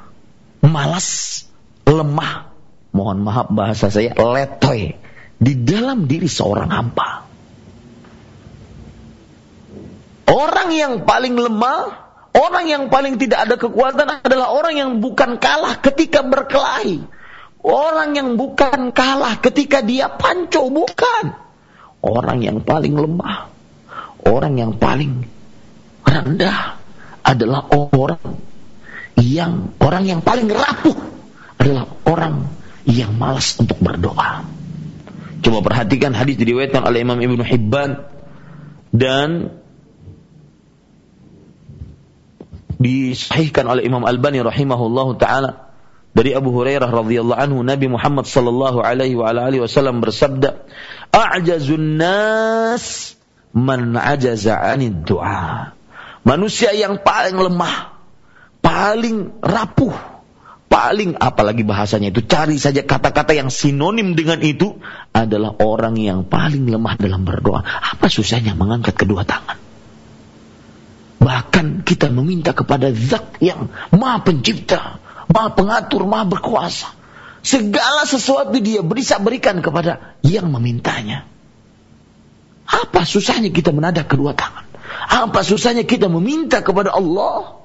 malas, lemah, mohon maaf bahasa saya, letoy di dalam diri seorang hamba. Orang yang paling lemah, orang yang paling tidak ada kekuatan adalah orang yang bukan kalah ketika berkelahi. Orang yang bukan kalah ketika dia panco, bukan. Orang yang paling lemah, orang yang paling rendah adalah orang yang orang yang paling rapuh adalah orang yang malas untuk berdoa. Coba perhatikan hadis diriwayatkan oleh Imam Ibnu Hibban dan disahihkan oleh Imam Albani rahimahullahu taala dari Abu Hurairah radhiyallahu anhu Nabi Muhammad sallallahu alaihi wa alihi wasallam bersabda, "A'jazun nas man ajaza 'anid du'a." Manusia yang paling lemah, paling rapuh, paling apalagi bahasanya itu cari saja kata-kata yang sinonim dengan itu adalah orang yang paling lemah dalam berdoa. Apa susahnya mengangkat kedua tangan? Bahkan kita meminta kepada zat yang maha pencipta, maha pengatur, maha berkuasa. Segala sesuatu dia bisa berikan kepada yang memintanya. Apa susahnya kita menadah kedua tangan? Apa susahnya kita meminta kepada Allah?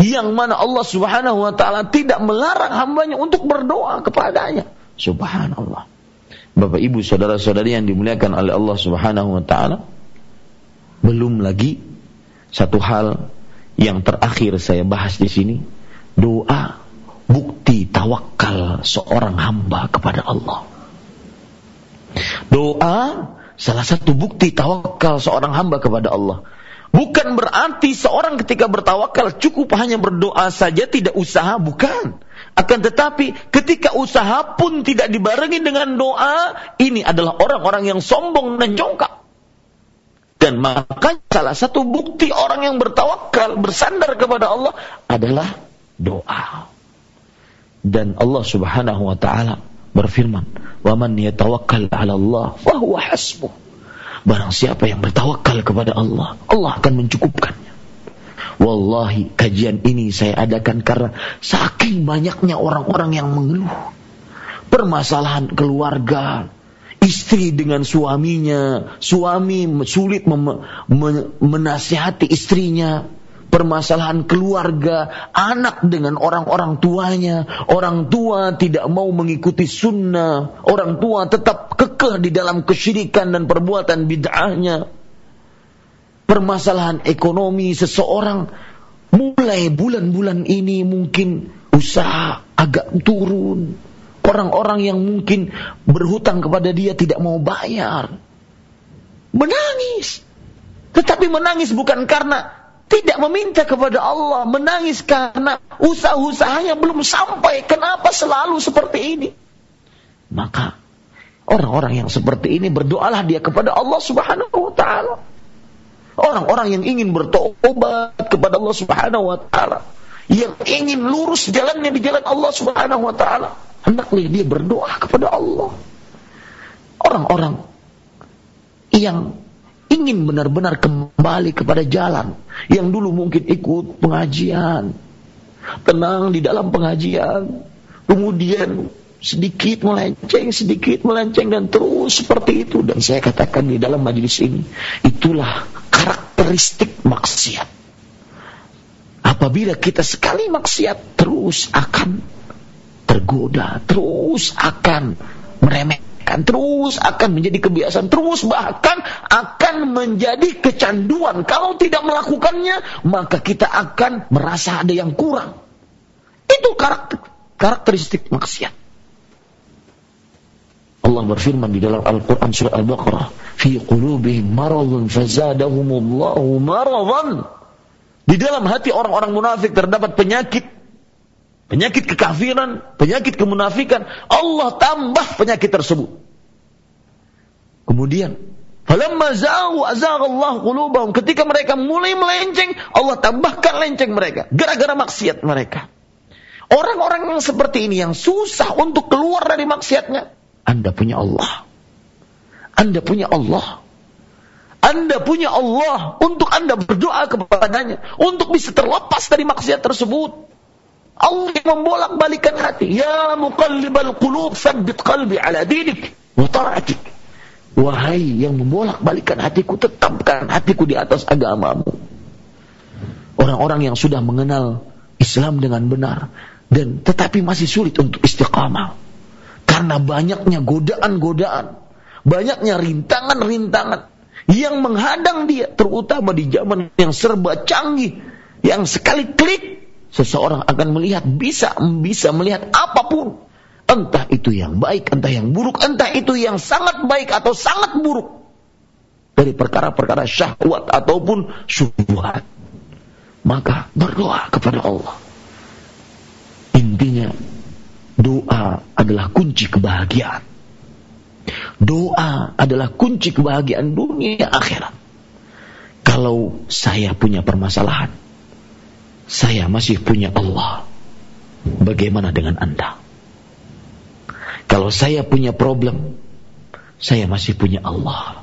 Yang mana Allah subhanahu wa ta'ala tidak melarang hambanya untuk berdoa kepadanya. Subhanallah. Bapak ibu saudara saudari yang dimuliakan oleh Allah subhanahu wa ta'ala. Belum lagi satu hal yang terakhir saya bahas di sini doa bukti tawakal seorang hamba kepada Allah. Doa salah satu bukti tawakal seorang hamba kepada Allah. Bukan berarti seorang ketika bertawakal cukup hanya berdoa saja tidak usaha, bukan. Akan tetapi ketika usaha pun tidak dibarengi dengan doa, ini adalah orang-orang yang sombong dan jongkak. Dan maka salah satu bukti orang yang bertawakal, bersandar kepada Allah adalah doa. Dan Allah Subhanahu wa taala berfirman, "Wa man yatawakkal 'ala Allah fa hasbuh." Barang siapa yang bertawakal kepada Allah, Allah akan mencukupkannya. Wallahi kajian ini saya adakan karena saking banyaknya orang-orang yang mengeluh. Permasalahan keluarga, istri dengan suaminya, suami sulit menasihati istrinya, permasalahan keluarga, anak dengan orang-orang tuanya, orang tua tidak mau mengikuti sunnah, orang tua tetap kekeh di dalam kesyirikan dan perbuatan bid'ahnya. Permasalahan ekonomi seseorang mulai bulan-bulan ini mungkin usaha agak turun. Orang-orang yang mungkin berhutang kepada dia tidak mau bayar. Menangis. Tetapi menangis bukan karena tidak meminta kepada Allah, menangis karena usaha-usahanya belum sampai. Kenapa selalu seperti ini? Maka orang-orang yang seperti ini berdoalah dia kepada Allah Subhanahu wa taala. Orang-orang yang ingin bertobat kepada Allah Subhanahu wa taala, yang ingin lurus jalannya di jalan Allah Subhanahu wa taala, hendaklah dia berdoa kepada Allah. Orang-orang yang ingin benar-benar kembali kepada jalan yang dulu mungkin ikut pengajian, tenang di dalam pengajian, kemudian sedikit melenceng, sedikit melenceng dan terus seperti itu dan saya katakan di dalam majelis ini itulah karakteristik maksiat. Apabila kita sekali maksiat terus akan tergoda, terus akan meremehkan akan terus akan menjadi kebiasaan, terus bahkan akan menjadi kecanduan. Kalau tidak melakukannya, maka kita akan merasa ada yang kurang. Itu karakter, karakteristik maksiat. Allah berfirman di dalam Al-Quran surah Al-Baqarah. Fi qulubihim maradun fazadahumullahu maradan. Di dalam hati orang-orang munafik terdapat penyakit penyakit kekafiran, penyakit kemunafikan, Allah tambah penyakit tersebut. Kemudian, falamma za'u Allah qulubahum. Ketika mereka mulai melenceng, Allah tambahkan lenceng mereka gara-gara maksiat mereka. Orang-orang yang seperti ini yang susah untuk keluar dari maksiatnya, Anda punya Allah. Anda punya Allah. Anda punya Allah untuk Anda berdoa kepadanya untuk bisa terlepas dari maksiat tersebut. Allah yang membolak-balikan hati. Ya muqallibal qulub, tsabbit qalbi ala dinik wa. Wahai yang membolak-balikan hatiku, tetapkan hatiku di atas agamamu. Orang-orang yang sudah mengenal Islam dengan benar dan tetapi masih sulit untuk istiqamah. Karena banyaknya godaan-godaan, banyaknya rintangan-rintangan yang menghadang dia terutama di zaman yang serba canggih yang sekali klik seseorang akan melihat bisa bisa melihat apa pun entah itu yang baik entah yang buruk entah itu yang sangat baik atau sangat buruk dari perkara-perkara syahwat ataupun syubhat maka berdoa kepada Allah in Intinya doa adalah kunci kebahagiaan. Doa adalah kunci kebahagiaan dunia akhirat. Kalau saya punya permasalahan, saya masih punya Allah. Bagaimana dengan Anda? Kalau saya punya problem, saya masih punya Allah.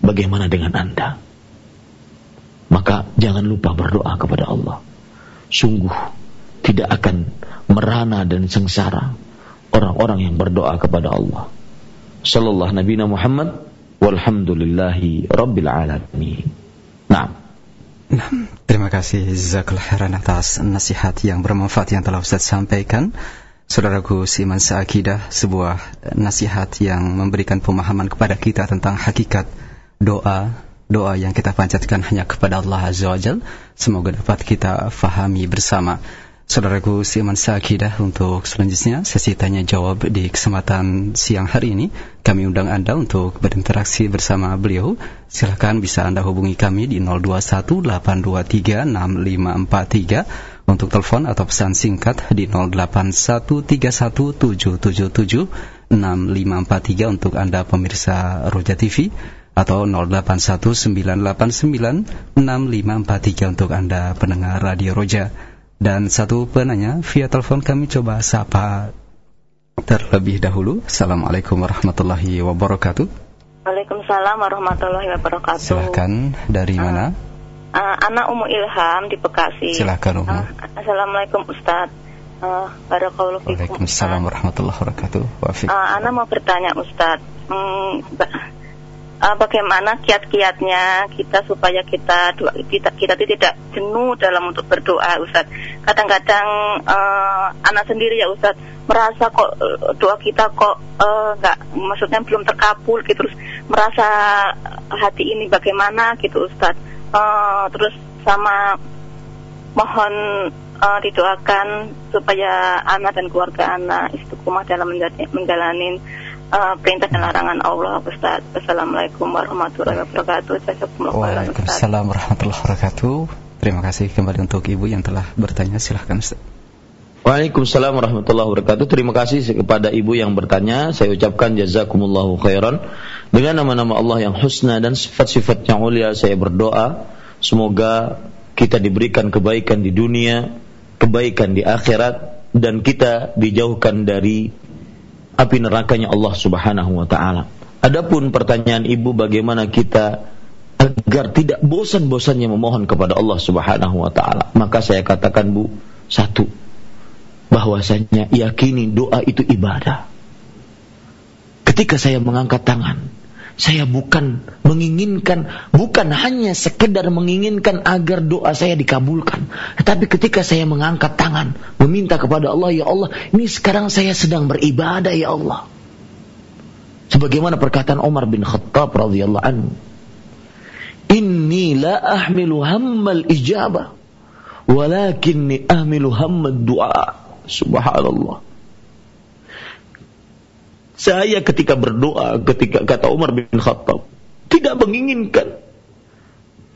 Bagaimana dengan Anda? Maka jangan lupa berdoa kepada Allah. Sungguh tidak akan merana dan sengsara orang-orang yang berdoa kepada Allah. Sallallahu Nabi Muhammad walhamdulillahi rabbil alamin. Nah. Nah, terima kasih Zakul Heran atas nasihat yang bermanfaat yang telah Ustaz sampaikan. Saudaraku Siman Sa'akidah, sebuah nasihat yang memberikan pemahaman kepada kita tentang hakikat doa, doa yang kita panjatkan hanya kepada Allah Azza wa Jal. Semoga dapat kita fahami bersama. Saudaraku Siman Sakidah untuk selanjutnya sesi tanya jawab di kesempatan siang hari ini. Kami undang Anda untuk berinteraksi bersama beliau. Silahkan bisa Anda hubungi kami di 0218236543 untuk telepon atau pesan singkat di 081317776543 untuk Anda pemirsa Roja TV atau 0819896543 untuk Anda pendengar Radio Roja dan satu penanya via telepon kami coba sapa terlebih dahulu. Assalamualaikum warahmatullahi wabarakatuh. Waalaikumsalam warahmatullahi wabarakatuh. Silahkan dari uh, mana? Uh, anak Umu Ilham di Bekasi. Silahkan Umu. Uh, Assalamualaikum Ustaz. Uh, Waalaikumsalam warahmatullahi wabarakatuh. Wafik. Uh, Ana mau bertanya Ustaz. Hmm, uh, bagaimana kiat-kiatnya kita supaya kita doa, kita kita tidak jenuh dalam untuk berdoa Ustaz. Kadang-kadang uh, anak sendiri ya Ustaz merasa kok uh, doa kita kok nggak uh, maksudnya belum terkabul gitu terus merasa hati ini bagaimana gitu Ustaz. Uh, terus sama mohon uh, didoakan supaya anak dan keluarga anak istiqomah dalam menjalani uh, perintah dan larangan Allah Ustaz. Assalamualaikum warahmatullahi wabarakatuh. Waalaikumsalam warahmatullahi wabarakatuh. Terima kasih kembali untuk Ibu yang telah bertanya. Silahkan Ustaz. Waalaikumsalam warahmatullahi wabarakatuh. Terima kasih kepada Ibu yang bertanya. Saya ucapkan jazakumullahu khairan. Dengan nama-nama Allah yang husna dan sifat-sifat yang mulia saya berdoa semoga kita diberikan kebaikan di dunia, kebaikan di akhirat dan kita dijauhkan dari api nerakanya Allah Subhanahu wa taala. Adapun pertanyaan ibu bagaimana kita agar tidak bosan-bosannya memohon kepada Allah Subhanahu wa taala, maka saya katakan Bu, satu bahwasanya yakini doa itu ibadah. Ketika saya mengangkat tangan, saya bukan menginginkan, bukan hanya sekedar menginginkan agar doa saya dikabulkan. Tetapi ketika saya mengangkat tangan, meminta kepada Allah, Ya Allah, ini sekarang saya sedang beribadah, Ya Allah. Sebagaimana perkataan Umar bin Khattab radhiyallahu anhu. Inni la ahmilu hammal ijabah, walakinni ahmilu hammad du'a. Subhanallah. Saya ketika berdoa, ketika kata Umar bin Khattab, tidak menginginkan,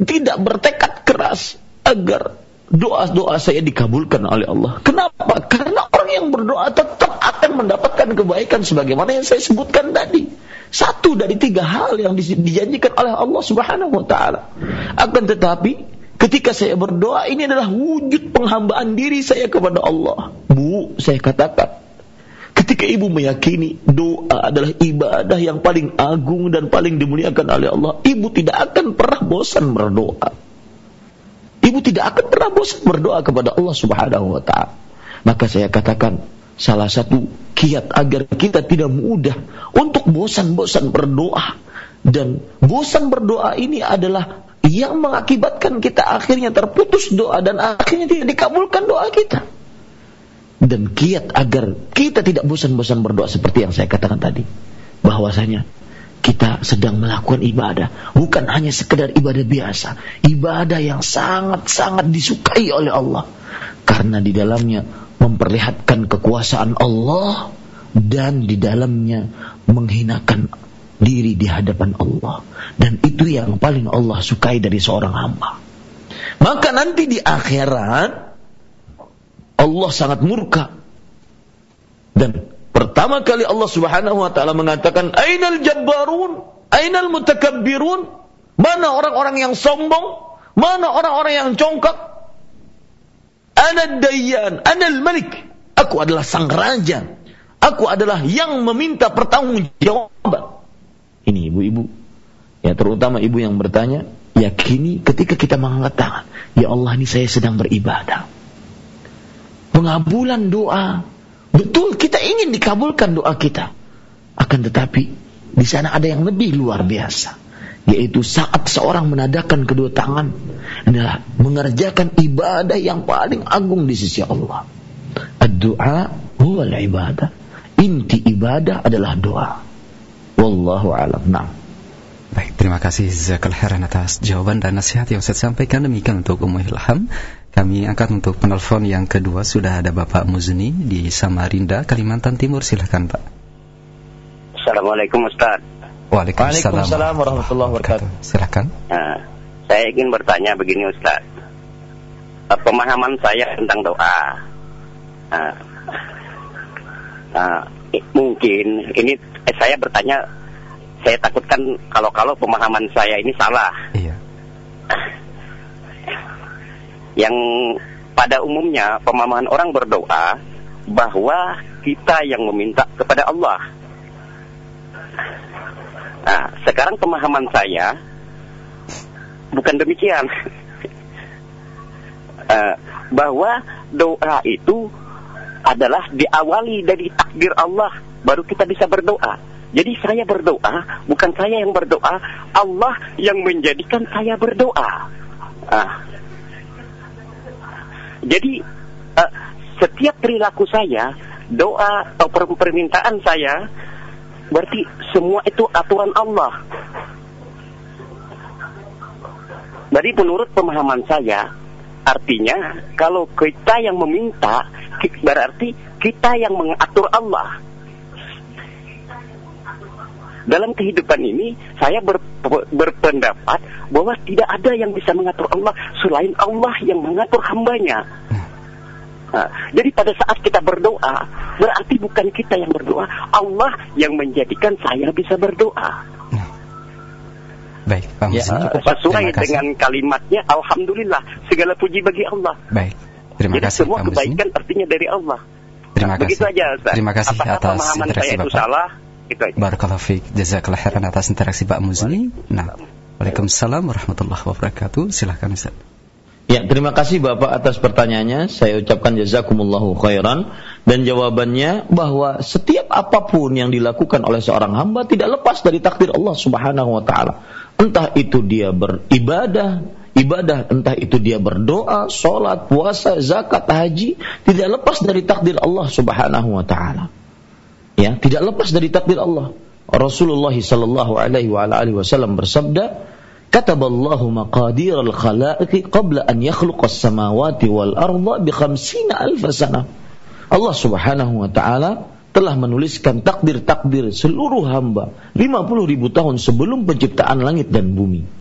tidak bertekad keras agar doa-doa saya dikabulkan oleh Allah. Kenapa? Karena orang yang berdoa tetap akan mendapatkan kebaikan sebagaimana yang saya sebutkan tadi. Satu dari tiga hal yang dijanjikan oleh Allah Subhanahu wa taala. Akan tetapi ketika saya berdoa ini adalah wujud penghambaan diri saya kepada Allah. Bu, saya katakan Ketika ibu meyakini doa adalah ibadah yang paling agung dan paling dimuliakan oleh Allah, ibu tidak akan pernah bosan berdoa. Ibu tidak akan pernah bosan berdoa kepada Allah Subhanahu wa taala. Maka saya katakan salah satu kiat agar kita tidak mudah untuk bosan-bosan berdoa dan bosan berdoa ini adalah yang mengakibatkan kita akhirnya terputus doa dan akhirnya tidak dikabulkan doa kita dan kiat agar kita tidak bosan-bosan berdoa seperti yang saya katakan tadi. Bahwasanya kita sedang melakukan ibadah. Bukan hanya sekedar ibadah biasa. Ibadah yang sangat-sangat disukai oleh Allah. Karena di dalamnya memperlihatkan kekuasaan Allah dan di dalamnya menghinakan diri di hadapan Allah. Dan itu yang paling Allah sukai dari seorang hamba. Maka nanti di akhirat Allah sangat murka Dan pertama kali Allah Subhanahu wa taala mengatakan, "Ainal jabbarun? Ainal mutakabbirun?" Mana orang-orang yang sombong? Mana orang-orang yang congkak? Ana dayyan, ana malik. Aku adalah sang raja. Aku adalah yang meminta pertanggungjawaban. Ini ibu-ibu. Ya terutama ibu yang bertanya, yakini ketika kita mengangkat tangan, ya Allah ini saya sedang beribadah. Pengabulan doa. Betul kita ingin dikabulkan doa kita. Akan tetapi di sana ada yang lebih luar biasa yaitu saat seorang menadakan kedua tangan adalah mengerjakan ibadah yang paling agung di sisi Allah. Ad-du'a huwa ibadah. Inti ibadah adalah doa. Wallahu a'lam. Nah. Baik, terima kasih Zakal Heran atas jawaban dan nasihat yang saya sampaikan demikian untuk Ummu Ilham. Kami angkat untuk penelpon yang kedua sudah ada Bapak Muzni di Samarinda, Kalimantan Timur. Silahkan Pak. Assalamualaikum Ustaz. Waalaikumsalam, Waalaikumsalam warahmatullahi wabarakatuh. Silakan. Nah, saya ingin bertanya begini Ustaz. Eh, Pemahaman saya tentang doa. Nah, nah, mungkin ini eh, saya bertanya, saya takutkan kalau-kalau pemahaman saya ini salah. Iya. Yang pada umumnya pemahaman orang berdoa bahwa kita yang meminta kepada Allah. Nah, sekarang pemahaman saya bukan demikian. Eh, bahwa doa itu adalah diawali dari takdir Allah, baru kita bisa berdoa. Jadi saya berdoa, bukan saya yang berdoa, Allah yang menjadikan saya berdoa. Ah. Jadi eh, setiap perilaku saya, doa atau per- permintaan saya, berarti semua itu aturan Allah. Jadi menurut pemahaman saya, artinya kalau kita yang meminta, berarti kita yang mengatur Allah. Dalam kehidupan ini, saya ber- berpendapat bahwa tidak ada yang bisa mengatur Allah selain Allah yang mengatur hambanya. Nah, jadi pada saat kita berdoa, berarti bukan kita yang berdoa, Allah yang menjadikan saya bisa berdoa. Baik, Pak Ya, cukup, Sesuai Terima kasih. dengan kalimatnya, Alhamdulillah, segala puji bagi Allah. Baik. Terima jadi kasih semua Pak kebaikan artinya dari Allah. Terima Nah, Begitu kasih. aja, Ustaz. Terima kasih Apakah atas pemahaman saya itu Bapak. salah? Itu aja. Barakallahu fiik. Jazakallah khairan atas interaksi Pak Muzni. Nah, Waalaikumsalam warahmatullahi wabarakatuh. Silahkan Ustaz. Ya, terima kasih Bapak atas pertanyaannya. Saya ucapkan jazakumullahu khairan dan jawabannya bahwa setiap apa pun yang dilakukan oleh seorang hamba tidak lepas dari takdir Allah Subhanahu wa taala. Entah itu dia beribadah, ibadah, entah itu dia berdoa, sholat, puasa, zakat, haji, tidak lepas dari takdir Allah Subhanahu wa taala. Ya, tidak lepas dari takdir Allah. Rasulullah sallallahu alaihi wa alihi wasallam bersabda, "Kataballahu maqadir al-khalaiqi qabla an yakhluqa as-samawati wal arda bi khamsina alf sanah." Allah Subhanahu wa taala telah menuliskan takdir-takdir seluruh hamba 50 ribu tahun sebelum penciptaan langit dan bumi.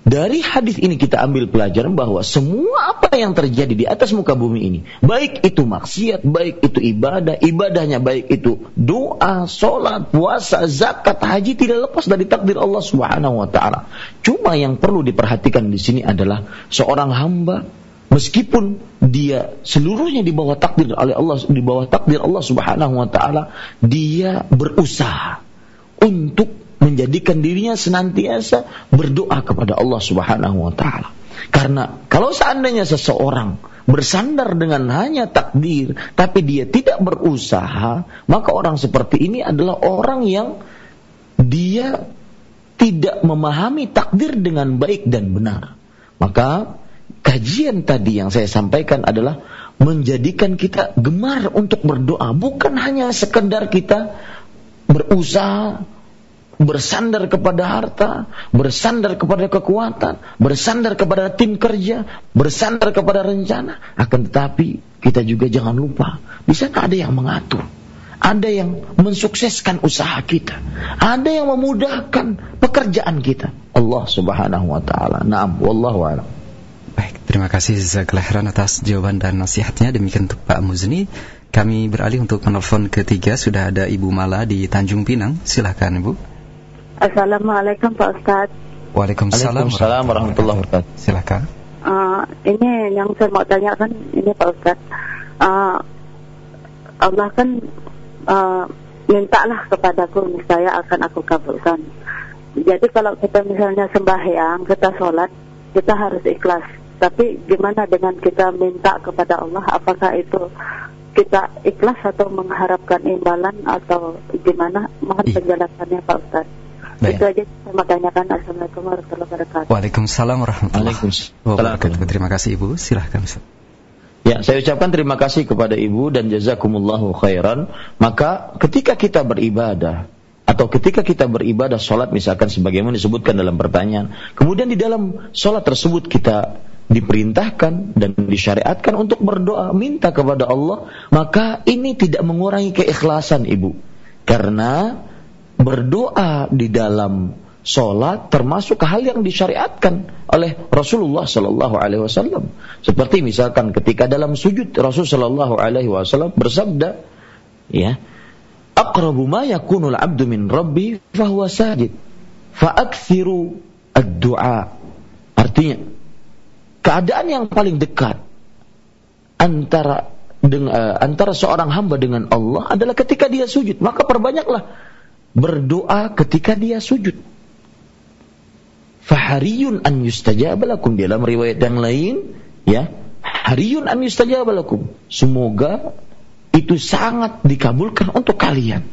Dari hadis ini kita ambil pelajaran bahwa semua apa yang terjadi di atas muka bumi ini, baik itu maksiat, baik itu ibadah, ibadahnya baik itu doa, sholat, puasa, zakat, haji tidak lepas dari takdir Allah Subhanahu wa taala. Cuma yang perlu diperhatikan di sini adalah seorang hamba meskipun dia seluruhnya di bawah takdir oleh Allah di bawah takdir Allah Subhanahu wa taala, dia berusaha untuk menjadikan dirinya senantiasa berdoa kepada Allah Subhanahu wa taala. Karena kalau seandainya seseorang bersandar dengan hanya takdir tapi dia tidak berusaha, maka orang seperti ini adalah orang yang dia tidak memahami takdir dengan baik dan benar. Maka kajian tadi yang saya sampaikan adalah menjadikan kita gemar untuk berdoa, bukan hanya sekedar kita berusaha bersandar kepada harta, bersandar kepada kekuatan, bersandar kepada tim kerja, bersandar kepada rencana. Akan tetapi kita juga jangan lupa, di sana ada yang mengatur. Ada yang mensukseskan usaha kita. Ada yang memudahkan pekerjaan kita. Allah Subhanahu wa taala. Naam, wallahu a'lam. Baik, terima kasih khairan atas jawaban dan nasihatnya. Demikian untuk Pak Muzni. Kami beralih untuk penelpon ketiga sudah ada Ibu Mala di Tanjung Pinang. Silahkan Ibu. Assalamualaikum Pak Ustadz. Waalaikumsalam, Waalaikumsalam warahmatullahi wabarakatuh. Silahkan. Uh, ini yang saya mau tanyakan ini Pak Ustadz. Uh, Allah kan uh, mintalah kepadaku saya akan aku kabulkan. Jadi kalau kita misalnya sembahyang, kita sholat, kita harus ikhlas. Tapi gimana dengan kita minta kepada Allah? Apakah itu kita ikhlas atau mengharapkan imbalan atau gimana? Mohon Iya. penjelasannya Pak Ustaz. Baik. Itu aja saya mau tanyakan. Assalamualaikum warahmatullahi wabarakatuh. Waalaikumsalam warahmatullahi Waalaikumsalam. wabarakatuh. Terima kasih Ibu. Silahkan Ustaz. Ya, saya ucapkan terima kasih kepada ibu dan jazakumullahu khairan. Maka ketika kita beribadah atau ketika kita beribadah sholat misalkan sebagaimana disebutkan dalam pertanyaan, kemudian di dalam sholat tersebut kita diperintahkan dan disyariatkan untuk berdoa minta kepada Allah, maka ini tidak mengurangi keikhlasan ibu. Karena berdoa di dalam sholat termasuk hal yang disyariatkan oleh Rasulullah Sallallahu Alaihi Wasallam. Seperti misalkan ketika dalam sujud Rasul Sallallahu Alaihi Wasallam bersabda, ya, aqrabu ma yakunul abdu min rabbi fahuwa sajid, faakthiru ad-du'a. Artinya, keadaan yang paling dekat antara dengan, eh, antara seorang hamba dengan Allah adalah ketika dia sujud. Maka perbanyaklah berdoa ketika dia sujud. Fahariyun an yustajab lakum. Dalam riwayat yang lain ya hariyun an yustajab lakum. Semoga itu sangat dikabulkan untuk kalian.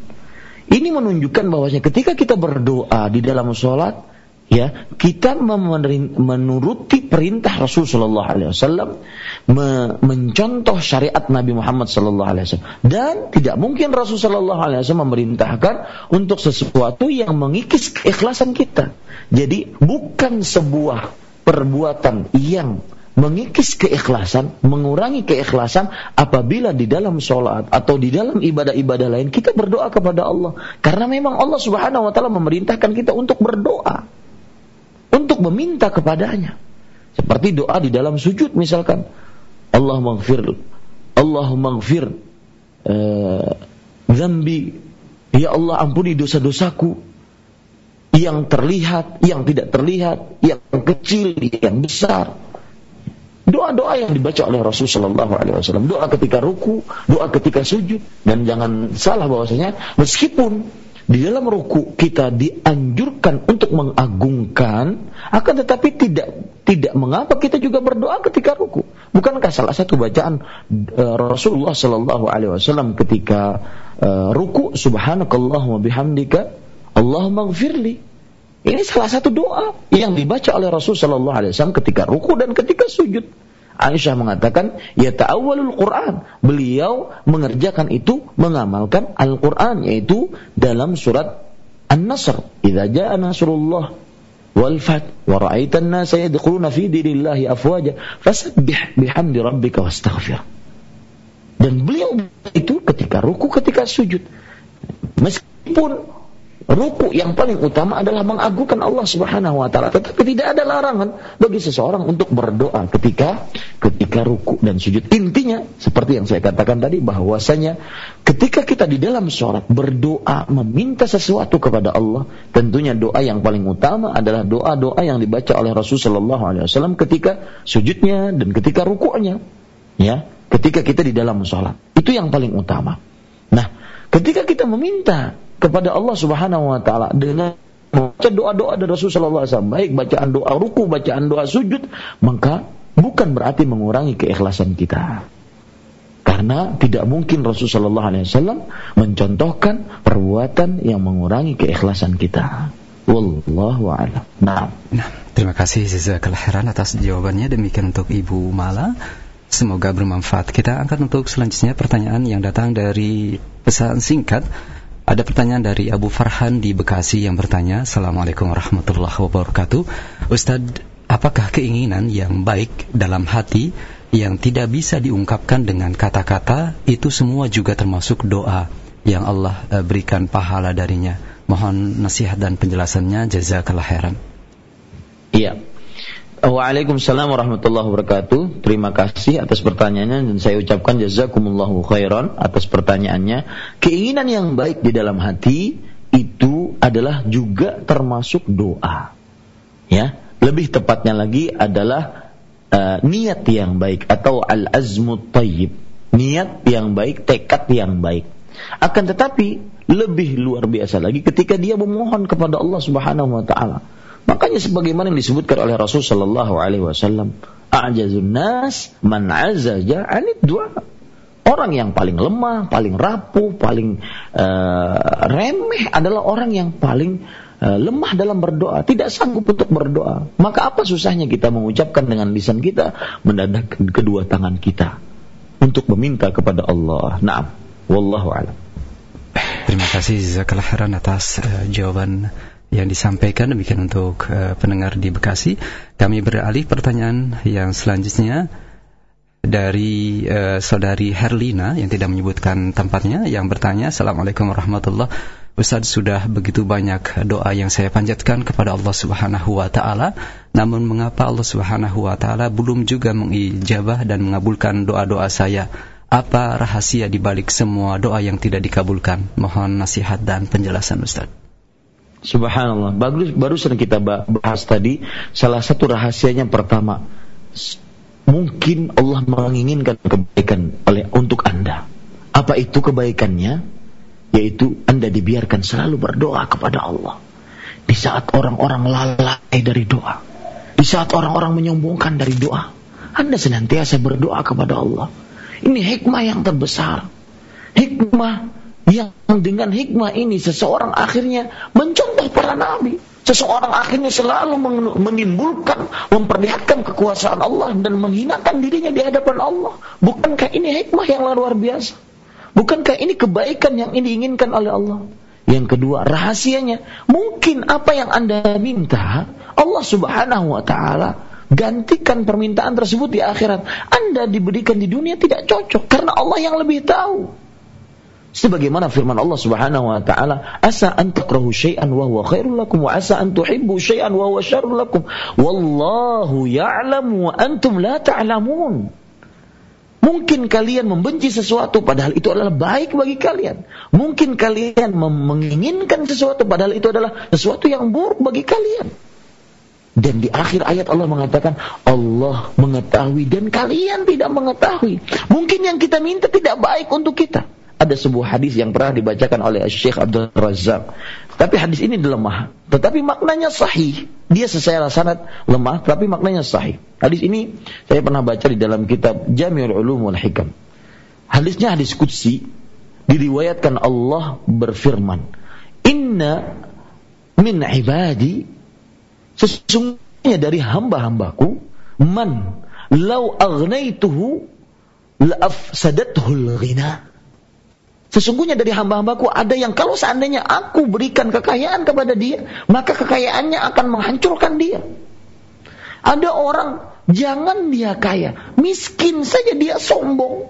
Ini menunjukkan bahwasanya ketika kita berdoa di dalam sholat ya kita menuruti perintah Rasul Shallallahu Alaihi Wasallam me- mencontoh syariat Nabi Muhammad Sallallahu Alaihi Wasallam dan tidak mungkin Rasul Shallallahu Alaihi Wasallam memerintahkan untuk sesuatu yang mengikis keikhlasan kita jadi bukan sebuah perbuatan yang mengikis keikhlasan, mengurangi keikhlasan apabila di dalam sholat atau di dalam ibadah-ibadah lain kita berdoa kepada Allah. Karena memang Allah Subhanahu wa taala memerintahkan kita untuk berdoa. Untuk meminta kepadanya. Seperti doa di dalam sujud misalkan. Allah maghfir Allah maghfir eh, zambi ya Allah ampuni dosa-dosaku yang terlihat, yang tidak terlihat, yang kecil, yang besar. Doa-doa yang dibaca oleh Rasul Shallallahu Alaihi Wasallam, doa ketika ruku, doa ketika sujud, dan jangan salah bahwasanya meskipun di dalam ruku kita dianjurkan untuk mengagungkan, akan tetapi tidak tidak mengapa kita juga berdoa ketika ruku. Bukankah salah satu bacaan uh, Rasulullah Shallallahu Alaihi Wasallam ketika uh, ruku, Subhanakallahumma bihamdika, Allahumma gfirli. Ini salah satu doa yang dibaca oleh Rasul Shallallahu Alaihi Wasallam ketika ruku dan ketika sujud. Aisyah mengatakan, ya ta'awwalul Quran. Beliau mengerjakan itu, mengamalkan Al-Quran, yaitu dalam surat An-Nasr. Idza jaa nasrullah wal fath wa ra'aitan nasa yadkhuluna fi dinillahi afwaja fasabbih bihamdi rabbika wastaghfir. Dan beliau itu ketika ruku, ketika sujud. Meskipun ruku yang paling utama adalah mengagungkan Allah Subhanahu wa taala, tetapi tidak ada larangan bagi seseorang untuk berdoa ketika ketika ruku dan sujud. Intinya seperti yang saya katakan tadi bahwasanya ketika kita di dalam sholat berdoa meminta sesuatu kepada Allah, tentunya doa yang paling utama adalah doa-doa yang dibaca oleh Rasul Shallallahu alaihi wasallam ketika sujudnya dan ketika rukunya. Ya, ketika kita di dalam sholat. Itu yang paling utama. Nah, ketika kita meminta kepada Allah Subhanahu wa taala dengan membaca doa-doa dari Rasul sallallahu alaihi wasallam, baik bacaan doa ruku, bacaan doa sujud, maka bukan berarti mengurangi keikhlasan kita. Karena tidak mungkin Rasul sallallahu alaihi wasallam mencontohkan perbuatan yang mengurangi keikhlasan kita. Wallahu a'lam. Nah, Nah, terima kasih Jazakallah khairan atas jawabannya. Demikian untuk Ibu Mala. Semoga bermanfaat. Kita angkat untuk selanjutnya pertanyaan yang datang dari pesan singkat. Ada pertanyaan dari Abu Farhan di Bekasi yang bertanya, Assalamualaikum warahmatullahi wabarakatuh. Ustadz, apakah keinginan yang baik dalam hati yang tidak bisa diungkapkan dengan kata-kata itu semua juga termasuk doa yang Allah eh, berikan pahala darinya? Mohon nasihat dan penjelasannya, jazakallah khairan. Iya. Waalaikumsalam warahmatullahi wabarakatuh. Terima kasih atas pertanyaannya dan saya ucapkan jazakumullahu khairan atas pertanyaannya. Keinginan yang baik di dalam hati itu adalah juga termasuk doa. Ya, lebih tepatnya lagi adalah uh, niat yang baik atau al-azmu tayyib. Niat yang baik, tekad yang baik. Akan tetapi lebih luar biasa lagi ketika dia memohon kepada Allah Subhanahu wa taala Makanya sebagaimana yang disebutkan oleh Rasul sallallahu alaihi wasallam, a'jazun nas man azaja du'a. Orang yang paling lemah, paling rapuh, paling uh, remeh adalah orang yang paling uh, lemah dalam berdoa, tidak sanggup untuk berdoa. Maka apa susahnya kita mengucapkan dengan lisan kita, mendadakkan kedua tangan kita untuk meminta kepada Allah. Naam, wallahu a'lam. Terima kasih Zakallah atas uh, jawaban yang disampaikan. Demikian untuk uh, pendengar di Bekasi. Kami beralih pertanyaan yang selanjutnya dari uh, saudari Herlina yang tidak menyebutkan tempatnya yang bertanya Assalamualaikum warahmatullahi Ustaz sudah begitu banyak doa yang saya panjatkan kepada Allah Subhanahu wa taala. Namun mengapa Allah Subhanahu wa taala belum juga mengijabah dan mengabulkan doa-doa saya? Apa rahasia di balik semua doa yang tidak dikabulkan? Mohon nasihat dan penjelasan Ustaz Subhanallah. Bagus barusan kita bahas tadi salah satu rahasianya pertama mungkin Allah menginginkan kebaikan oleh untuk Anda. Apa itu kebaikannya? Yaitu Anda dibiarkan selalu berdoa kepada Allah. Di saat orang-orang lalai dari doa. Di saat orang-orang menyombongkan dari doa. Anda senantiasa berdoa kepada Allah. Ini hikmah yang terbesar. Hikmah yang dengan hikmah ini seseorang akhirnya mencontoh para nabi. Seseorang akhirnya selalu menimbulkan, memperlihatkan kekuasaan Allah dan menghinakan dirinya di hadapan Allah. Bukankah ini hikmah yang luar biasa? Bukankah ini kebaikan yang diinginkan oleh Allah? Yang kedua, rahasianya, mungkin apa yang Anda minta, Allah Subhanahu wa taala gantikan permintaan tersebut di akhirat. Anda diberikan di dunia tidak cocok karena Allah yang lebih tahu. Sebagaimana firman Allah Subhanahu wa taala, "Asa an takrahu syai'an wa huwa khairul lakum wa asa an tuhibbu syai'an wa huwa syarrul lakum. Wallahu ya'lamu wa antum la ta'lamun." Mungkin kalian membenci sesuatu padahal itu adalah baik bagi kalian. Mungkin kalian menginginkan sesuatu padahal itu adalah sesuatu yang buruk bagi kalian. Dan di akhir ayat Allah mengatakan Allah mengetahui dan kalian tidak mengetahui. Mungkin yang kita minta tidak baik untuk kita ada sebuah hadis yang pernah dibacakan oleh Syekh Abdul Razak. Tapi hadis ini lemah, tetapi maknanya sahih. Dia secara sanad lemah, tapi maknanya sahih. Hadis ini saya pernah baca di dalam kitab Jami'ul Ulum wal Hikam. Hadisnya hadis qudsi diriwayatkan Allah berfirman, "Inna min ibadi sesungguhnya dari hamba-hambaku man lau agnaituhu la'afsadathul ghina." Sesungguhnya dari hamba-hambaku ada yang kalau seandainya aku berikan kekayaan kepada dia, maka kekayaannya akan menghancurkan dia. Ada orang, jangan dia kaya, miskin saja dia sombong.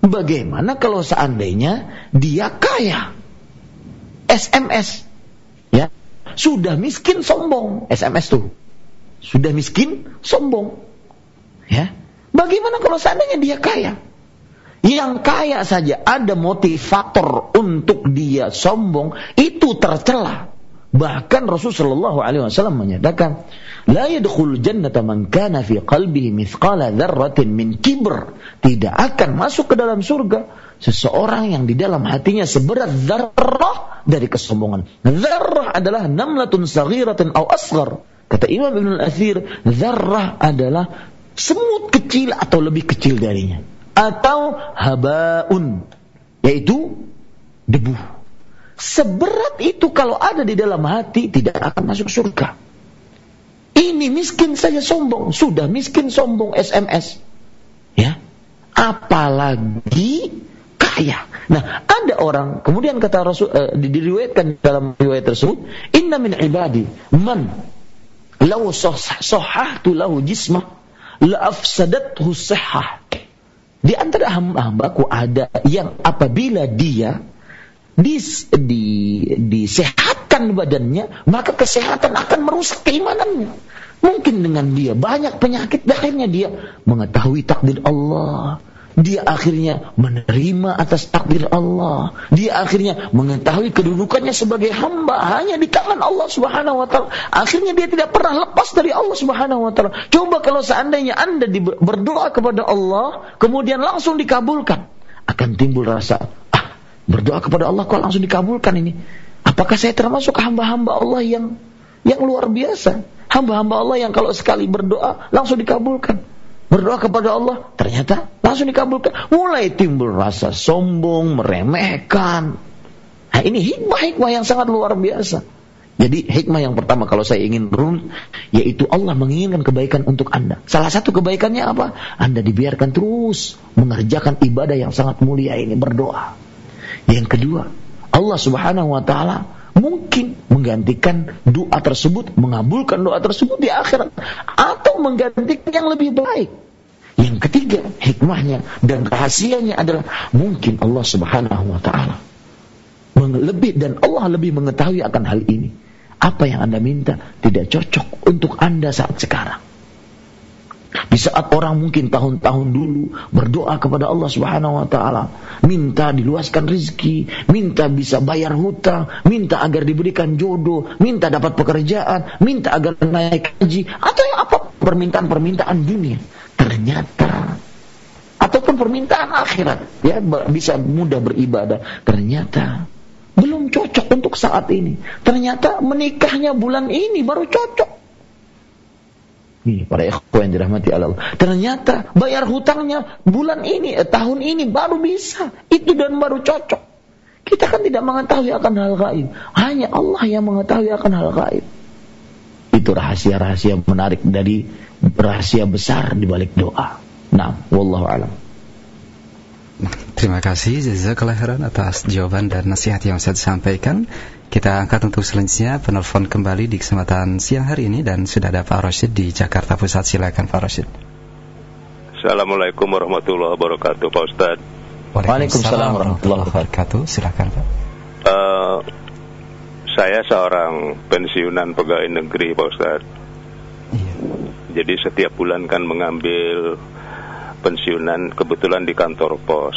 Bagaimana kalau seandainya dia kaya? SMS. Ya. Sudah miskin sombong. SMS tuh. Sudah miskin sombong. Ya. Bagaimana kalau seandainya dia kaya? Yang kaya saja ada motivator untuk dia sombong, itu tercela. Bahkan Rasulullah SAW menyatakan, La yadkhul jannata man kana fi qalbihi mithqala dzarratin min kibr. Tidak akan masuk ke dalam surga seseorang yang di dalam hatinya seberat zarrah dari kesombongan. Zarrah adalah namlatun saghiratin aw asghar. Kata Imam Ibn Al-Athir, zarrah adalah semut kecil atau lebih kecil darinya atau habaun yaitu debu. Seberat itu kalau ada di dalam hati tidak akan masuk surga. Ini miskin saja sombong, sudah miskin sombong SMS. Ya. Apalagi kaya. Nah, ada orang kemudian kata Rasul uh, diriwayatkan dalam riwayat tersebut, "Inna min ibadi man law sahhahtu lahu jismah la afsadathu sihhah." Di antara hamba-hambaku ada yang apabila dia dis, di, disehatkan badannya, maka kesehatan akan merusak keimanannya. Mungkin dengan dia banyak penyakit, akhirnya dia mengetahui takdir Allah. Dia akhirnya menerima atas takdir Allah. Dia akhirnya mengetahui kedudukannya sebagai hamba hanya di tangan Allah Subhanahu wa taala. Akhirnya dia tidak pernah lepas dari Allah Subhanahu wa taala. Coba kalau seandainya Anda berdoa kepada Allah, kemudian langsung dikabulkan, akan timbul rasa, ah, berdoa kepada Allah kok langsung dikabulkan ini. Apakah saya termasuk hamba-hamba Allah yang yang luar biasa? Hamba-hamba Allah yang kalau sekali berdoa langsung dikabulkan. Berdoa kepada Allah, ternyata langsung dikabulkan. Mulai timbul rasa sombong, meremehkan. Nah, ini hikmah-hikmah yang sangat luar biasa. Jadi hikmah yang pertama kalau saya ingin run, yaitu Allah menginginkan kebaikan untuk Anda. Salah satu kebaikannya apa? Anda dibiarkan terus mengerjakan ibadah yang sangat mulia ini, berdoa. Yang kedua, Allah subhanahu wa ta'ala mungkin menggantikan doa tersebut, mengabulkan doa tersebut di akhirat atau menggantikan yang lebih baik. Yang ketiga, hikmahnya dan rahasianya adalah mungkin Allah Subhanahu wa taala lebih dan Allah lebih mengetahui akan hal ini. Apa yang Anda minta tidak cocok untuk Anda saat sekarang. Di saat orang mungkin tahun-tahun dulu berdoa kepada Allah Subhanahu wa taala, minta diluaskan rizki, minta bisa bayar hutang, minta agar diberikan jodoh, minta dapat pekerjaan, minta agar naik haji atau yang apa permintaan-permintaan dunia. Ternyata ataupun permintaan akhirat ya bisa mudah beribadah. Ternyata belum cocok untuk saat ini. Ternyata menikahnya bulan ini baru cocok ini para ikhwan yang dirahmati Allah. Ternyata bayar hutangnya bulan ini, eh, tahun ini baru bisa. Itu dan baru cocok. Kita kan tidak mengetahui akan hal gaib. Hanya Allah yang mengetahui akan hal gaib. Itu rahasia-rahasia menarik dari rahasia besar di balik doa. Nah, wallahu alam. Terima kasih Jazakallah khairan atas jawaban dan nasihat yang saya sampaikan. Kita angkat untuk selanjutnya penelpon kembali di kesempatan siang hari ini dan sudah ada Pak Roshid di Jakarta Pusat. Silakan Pak Roshid. Assalamualaikum warahmatullahi wabarakatuh Pak Ustaz. Waalaikumsalam warahmatullahi wabarakatuh. Silakan Pak. Uh, saya seorang pensiunan pegawai negeri Pak Ustaz. Iya. Jadi setiap bulan kan mengambil pensiunan kebetulan di kantor pos.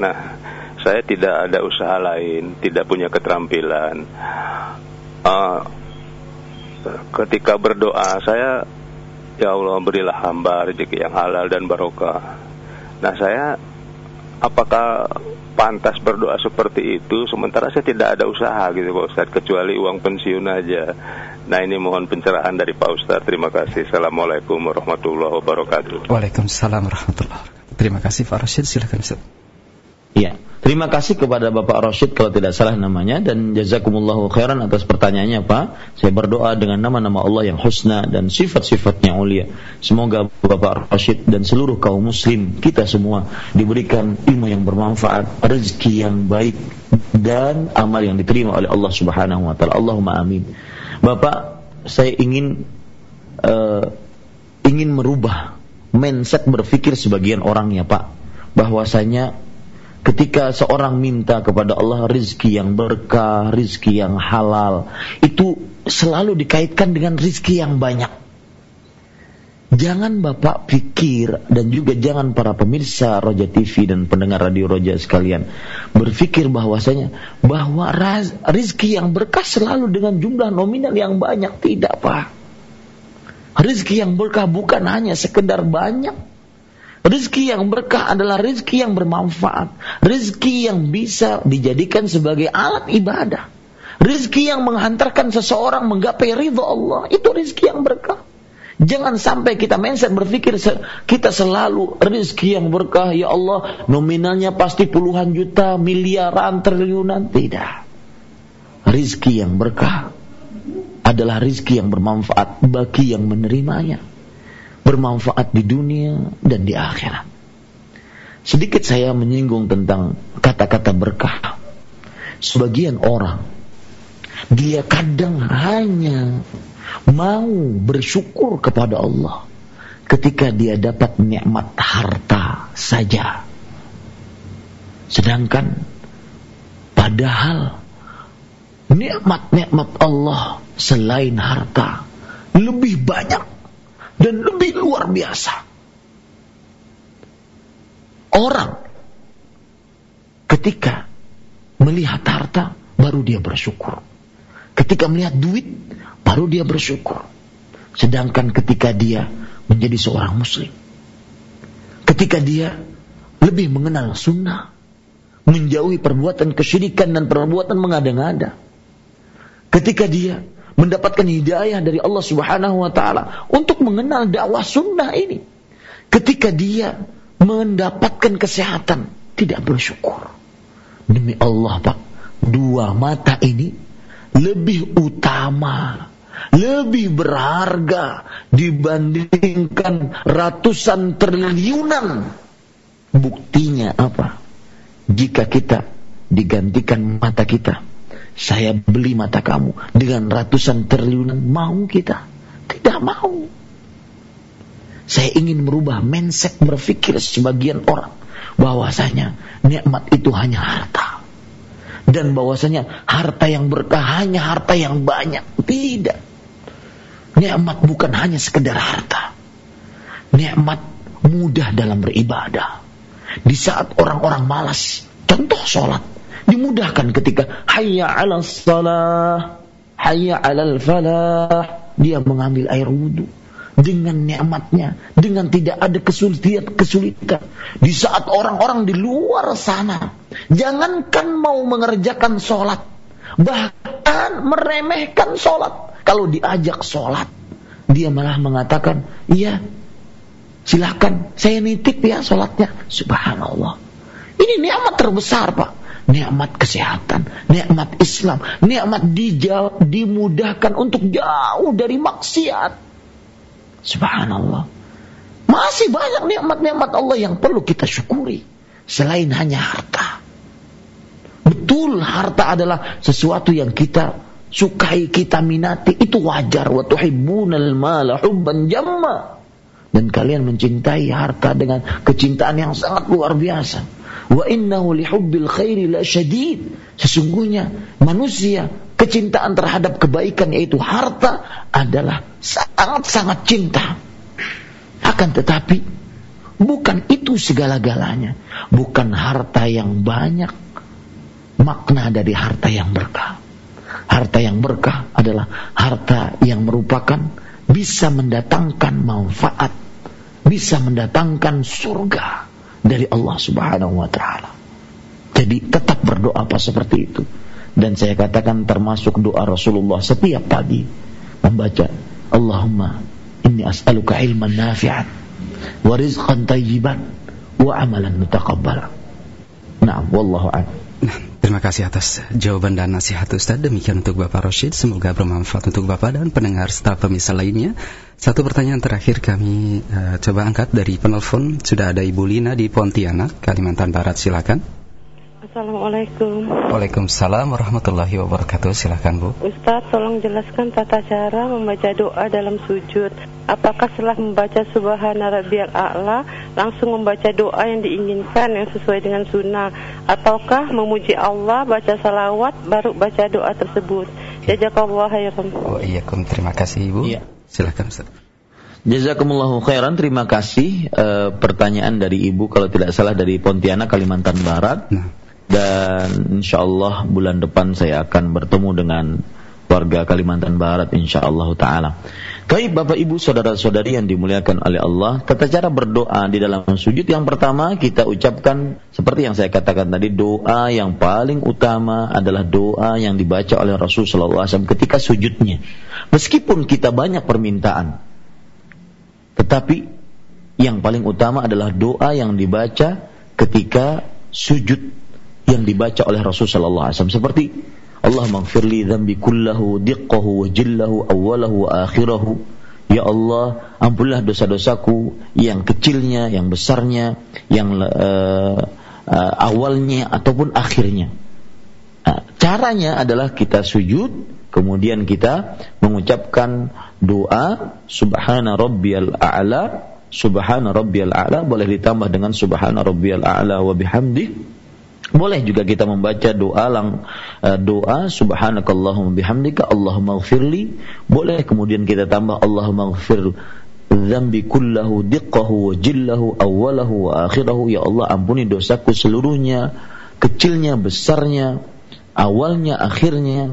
Nah, saya tidak ada usaha lain, tidak punya keterampilan. Uh, ketika berdoa, saya ya Allah berilah hamba rezeki yang halal dan barokah. Nah, saya apakah pantas berdoa seperti itu sementara saya tidak ada usaha gitu Pak Ustaz kecuali uang pensiun aja. Nah ini mohon pencerahan dari Pak Ustaz. Terima kasih. Assalamualaikum warahmatullahi wabarakatuh. Waalaikumsalam warahmatullahi wabarakatuh. Terima kasih Pak Rashid. Silakan Ustaz. Iya. Terima kasih kepada Bapak Rashid kalau tidak salah namanya dan jazakumullahu khairan atas pertanyaannya Pak. Saya berdoa dengan nama-nama Allah yang husna dan sifat-sifatnya mulia. Semoga Bapak Rashid dan seluruh kaum muslim kita semua diberikan ilmu yang bermanfaat, rezeki yang baik dan amal yang diterima oleh Allah Subhanahu wa taala. Allahumma amin. Bapak, saya ingin uh, ingin merubah mindset berpikir sebagian orang ya Pak, bahwasanya ketika seorang minta kepada Allah rizki yang berkah, rizki yang halal, itu selalu dikaitkan dengan rizki yang banyak. Jangan Bapak pikir dan juga jangan para pemirsa Roja TV dan pendengar radio Roja sekalian berpikir bahwasanya bahwa rizki yang berkah selalu dengan jumlah nominal yang banyak. Tidak Pak. Rizki yang berkah bukan hanya sekedar banyak, Rizki yang berkah adalah rizki yang bermanfaat. Rizki yang bisa dijadikan sebagai alat ibadah. Rizki yang menghantarkan seseorang menggapai ridho Allah. Itu rizki yang berkah. Jangan sampai kita mindset berpikir kita selalu rizki yang berkah. Ya Allah nominalnya pasti puluhan juta, miliaran, triliunan. Tidak. Rizki yang berkah adalah rizki yang bermanfaat bagi yang menerimanya bermanfaat di dunia dan di akhirat. Sedikit saya menyinggung tentang kata-kata berkah. Sebagian orang dia kadang hanya mau bersyukur kepada Allah ketika dia dapat nikmat harta saja. Sedangkan padahal nikmat-nikmat Allah selain harta lebih banyak dan lebih luar biasa. Orang ketika melihat harta baru dia bersyukur. Ketika melihat duit baru dia bersyukur. Sedangkan ketika dia menjadi seorang muslim, ketika dia lebih mengenal sunnah, menjauhi perbuatan kesyirikan dan perbuatan mengada-ngada, ketika dia mendapatkan hidayah dari Allah Subhanahu wa taala untuk mengenal dakwah sunnah ini, ketika dia mendapatkan kesehatan, tidak bersyukur. Demi Allah, Pak, dua mata ini lebih utama, lebih berharga dibandingkan ratusan triliunan. Buktinya apa? Jika kita digantikan mata kita, saya beli mata kamu dengan ratusan triliunan, mau kita? Tidak mau. Saya ingin merubah mindset berpikir sebagian orang bahwasanya nikmat itu hanya harta. Dan bahwasanya harta yang berkah hanya harta yang banyak. Tidak. Nikmat bukan hanya sekedar harta. Nikmat mudah dalam beribadah. Di saat orang-orang malas, contoh sholat, dimudahkan ketika hayya 'ala salah, hayya 'alal falah, dia mengambil air wudhu dengan nikmatnya, dengan tidak ada kesulitan-kesulitan. Di saat orang-orang di luar sana, jangankan mau mengerjakan sholat, bahkan meremehkan sholat. Kalau diajak sholat, dia malah mengatakan, iya, silahkan, saya nitip ya sholatnya. Subhanallah. Ini nikmat terbesar, Pak nikmat kesehatan, nikmat Islam, nikmat dijauh, dimudahkan untuk jauh dari maksiat. Subhanallah. Masih banyak nikmat-nikmat Allah yang perlu kita syukuri. Selain hanya harta. Betul harta adalah sesuatu yang kita sukai, kita minati. Itu wajar. Wa tuhibbunal mala hubban jamma. Dan kalian mencintai harta dengan kecintaan yang sangat luar biasa. Wa innahu lihubbil khairi la syadid. Sesungguhnya manusia kecintaan terhadap kebaikan yaitu harta adalah sangat-sangat cinta. Akan tetapi bukan itu segala-galanya. Bukan harta yang banyak makna dari harta yang berkah. Harta yang berkah adalah harta yang merupakan bisa mendatangkan manfaat, bisa mendatangkan surga dari Allah Subhanahu wa taala. Jadi tetap berdoa apa seperti itu dan saya katakan termasuk doa Rasulullah setiap pagi membaca Allahumma inni as'aluka ilman nafi'an wa rizqan tayyiban wa amalan mutaqabbala. Nah, wallahu a'lam. Terima kasih atas jawaban dan nasihat Ustaz. Demikian untuk Bapak Rashid. Semoga bermanfaat untuk Bapak dan pendengar serta pemirsa lainnya. Satu pertanyaan terakhir kami uh, coba angkat dari penelpon. Sudah ada Ibu Lina di Pontianak, Kalimantan Barat. Silakan. Assalamualaikum. Waalaikumsalam warahmatullahi wabarakatuh. Silakan Bu. Ustaz, tolong jelaskan tata cara membaca doa dalam sujud. Apakah setelah membaca Subhana Rabbiyal A'la langsung membaca doa yang diinginkan yang sesuai dengan sunnah, ataukah memuji Allah baca salawat baru baca doa tersebut? Jazakallah khairan. Oh iya, terima kasih Ibu. Iya. Silakan Ustaz. Jazakumullahu khairan. Terima kasih uh, pertanyaan dari Ibu kalau tidak salah dari Pontianak Kalimantan Barat. Nah dan insya Allah bulan depan saya akan bertemu dengan warga Kalimantan Barat insya Allah taala. Baik Bapak Ibu saudara-saudari yang dimuliakan oleh Allah, tata cara berdoa di dalam sujud yang pertama kita ucapkan seperti yang saya katakan tadi doa yang paling utama adalah doa yang dibaca oleh Rasul sallallahu alaihi wasallam ketika sujudnya. Meskipun kita banyak permintaan, tetapi yang paling utama adalah doa yang dibaca ketika sujud yang dibaca oleh Rasul sallallahu alaihi wasallam. Seperti Allah maghfirli dzambi kullahu diqqahu wa jillahu awwalahu wa akhirahu. Ya Allah, ampunlah dosa-dosaku yang kecilnya, yang besarnya, yang uh, uh, awalnya ataupun akhirnya. Nah, caranya adalah kita sujud, kemudian kita mengucapkan doa Subhana rabbiyal a'la, Subhana rabbiyal a'la boleh ditambah dengan Subhana rabbiyal a'la wa bihamdi Boleh juga kita membaca doa lang uh, doa subhanakallahumma bihamdika Allahumma ghfirli. Boleh kemudian kita tambah Allahumma ghfir dzambi kullahu diqqahu wa jillahu awwalahu wa akhirahu. Ya Allah ampuni dosaku seluruhnya kecilnya besarnya awalnya akhirnya.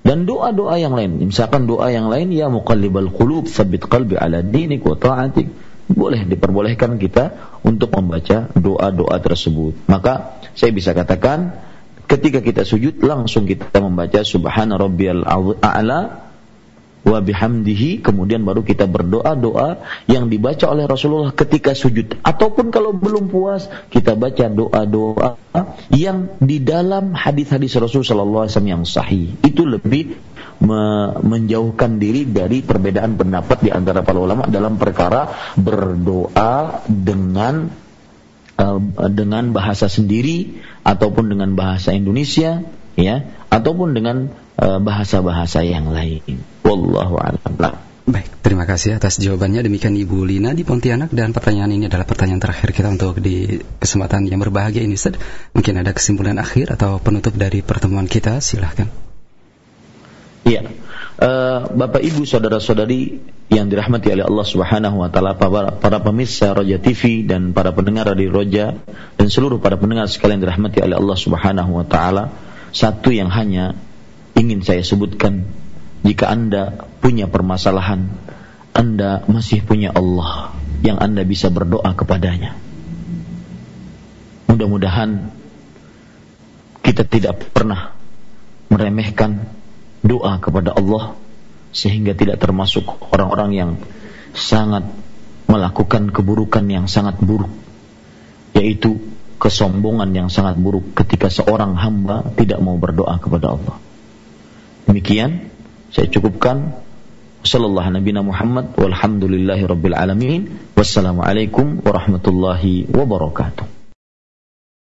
Dan doa-doa yang lain. Misalkan doa yang lain ya muqallibal qulub tsabbit qalbi ala dinik wa ta'atik boleh diperbolehkan kita untuk membaca doa-doa tersebut. Maka saya bisa katakan ketika kita sujud langsung kita membaca subhana rabbiyal a'la wa bihamdihi kemudian baru kita berdoa doa yang dibaca oleh Rasulullah ketika sujud ataupun kalau belum puas kita baca doa-doa yang di dalam hadis-hadis Rasul sallallahu alaihi wasallam yang sahih itu lebih me menjauhkan diri dari perbedaan pendapat di antara para ulama dalam perkara berdoa dengan uh, dengan bahasa sendiri ataupun dengan bahasa Indonesia ya ataupun dengan uh, bahasa-bahasa yang lain. Wallahu a'lam. Baik, terima kasih atas jawabannya. Demikian Ibu Lina di Pontianak dan pertanyaan ini adalah pertanyaan terakhir kita untuk di kesempatan yang berbahagia ini. Mungkin ada kesimpulan akhir atau penutup dari pertemuan kita, silahkan. Iya. Uh, Bapak Ibu saudara-saudari yang dirahmati oleh Allah Subhanahu wa taala para, para pemirsa Roja TV dan para pendengar dari Roja dan seluruh para pendengar sekalian dirahmati oleh Allah Subhanahu wa taala satu yang hanya ingin saya sebutkan jika Anda punya permasalahan Anda masih punya Allah yang Anda bisa berdoa kepadanya mudah-mudahan kita tidak pernah meremehkan doa kepada Allah sehingga tidak termasuk orang-orang yang sangat melakukan keburukan yang sangat buruk yaitu kesombongan yang sangat buruk ketika seorang hamba tidak mau berdoa kepada Allah. Demikian saya cukupkan sallallahu nabi Muhammad walhamdulillahi rabbil alamin wassalamualaikum warahmatullahi wabarakatuh.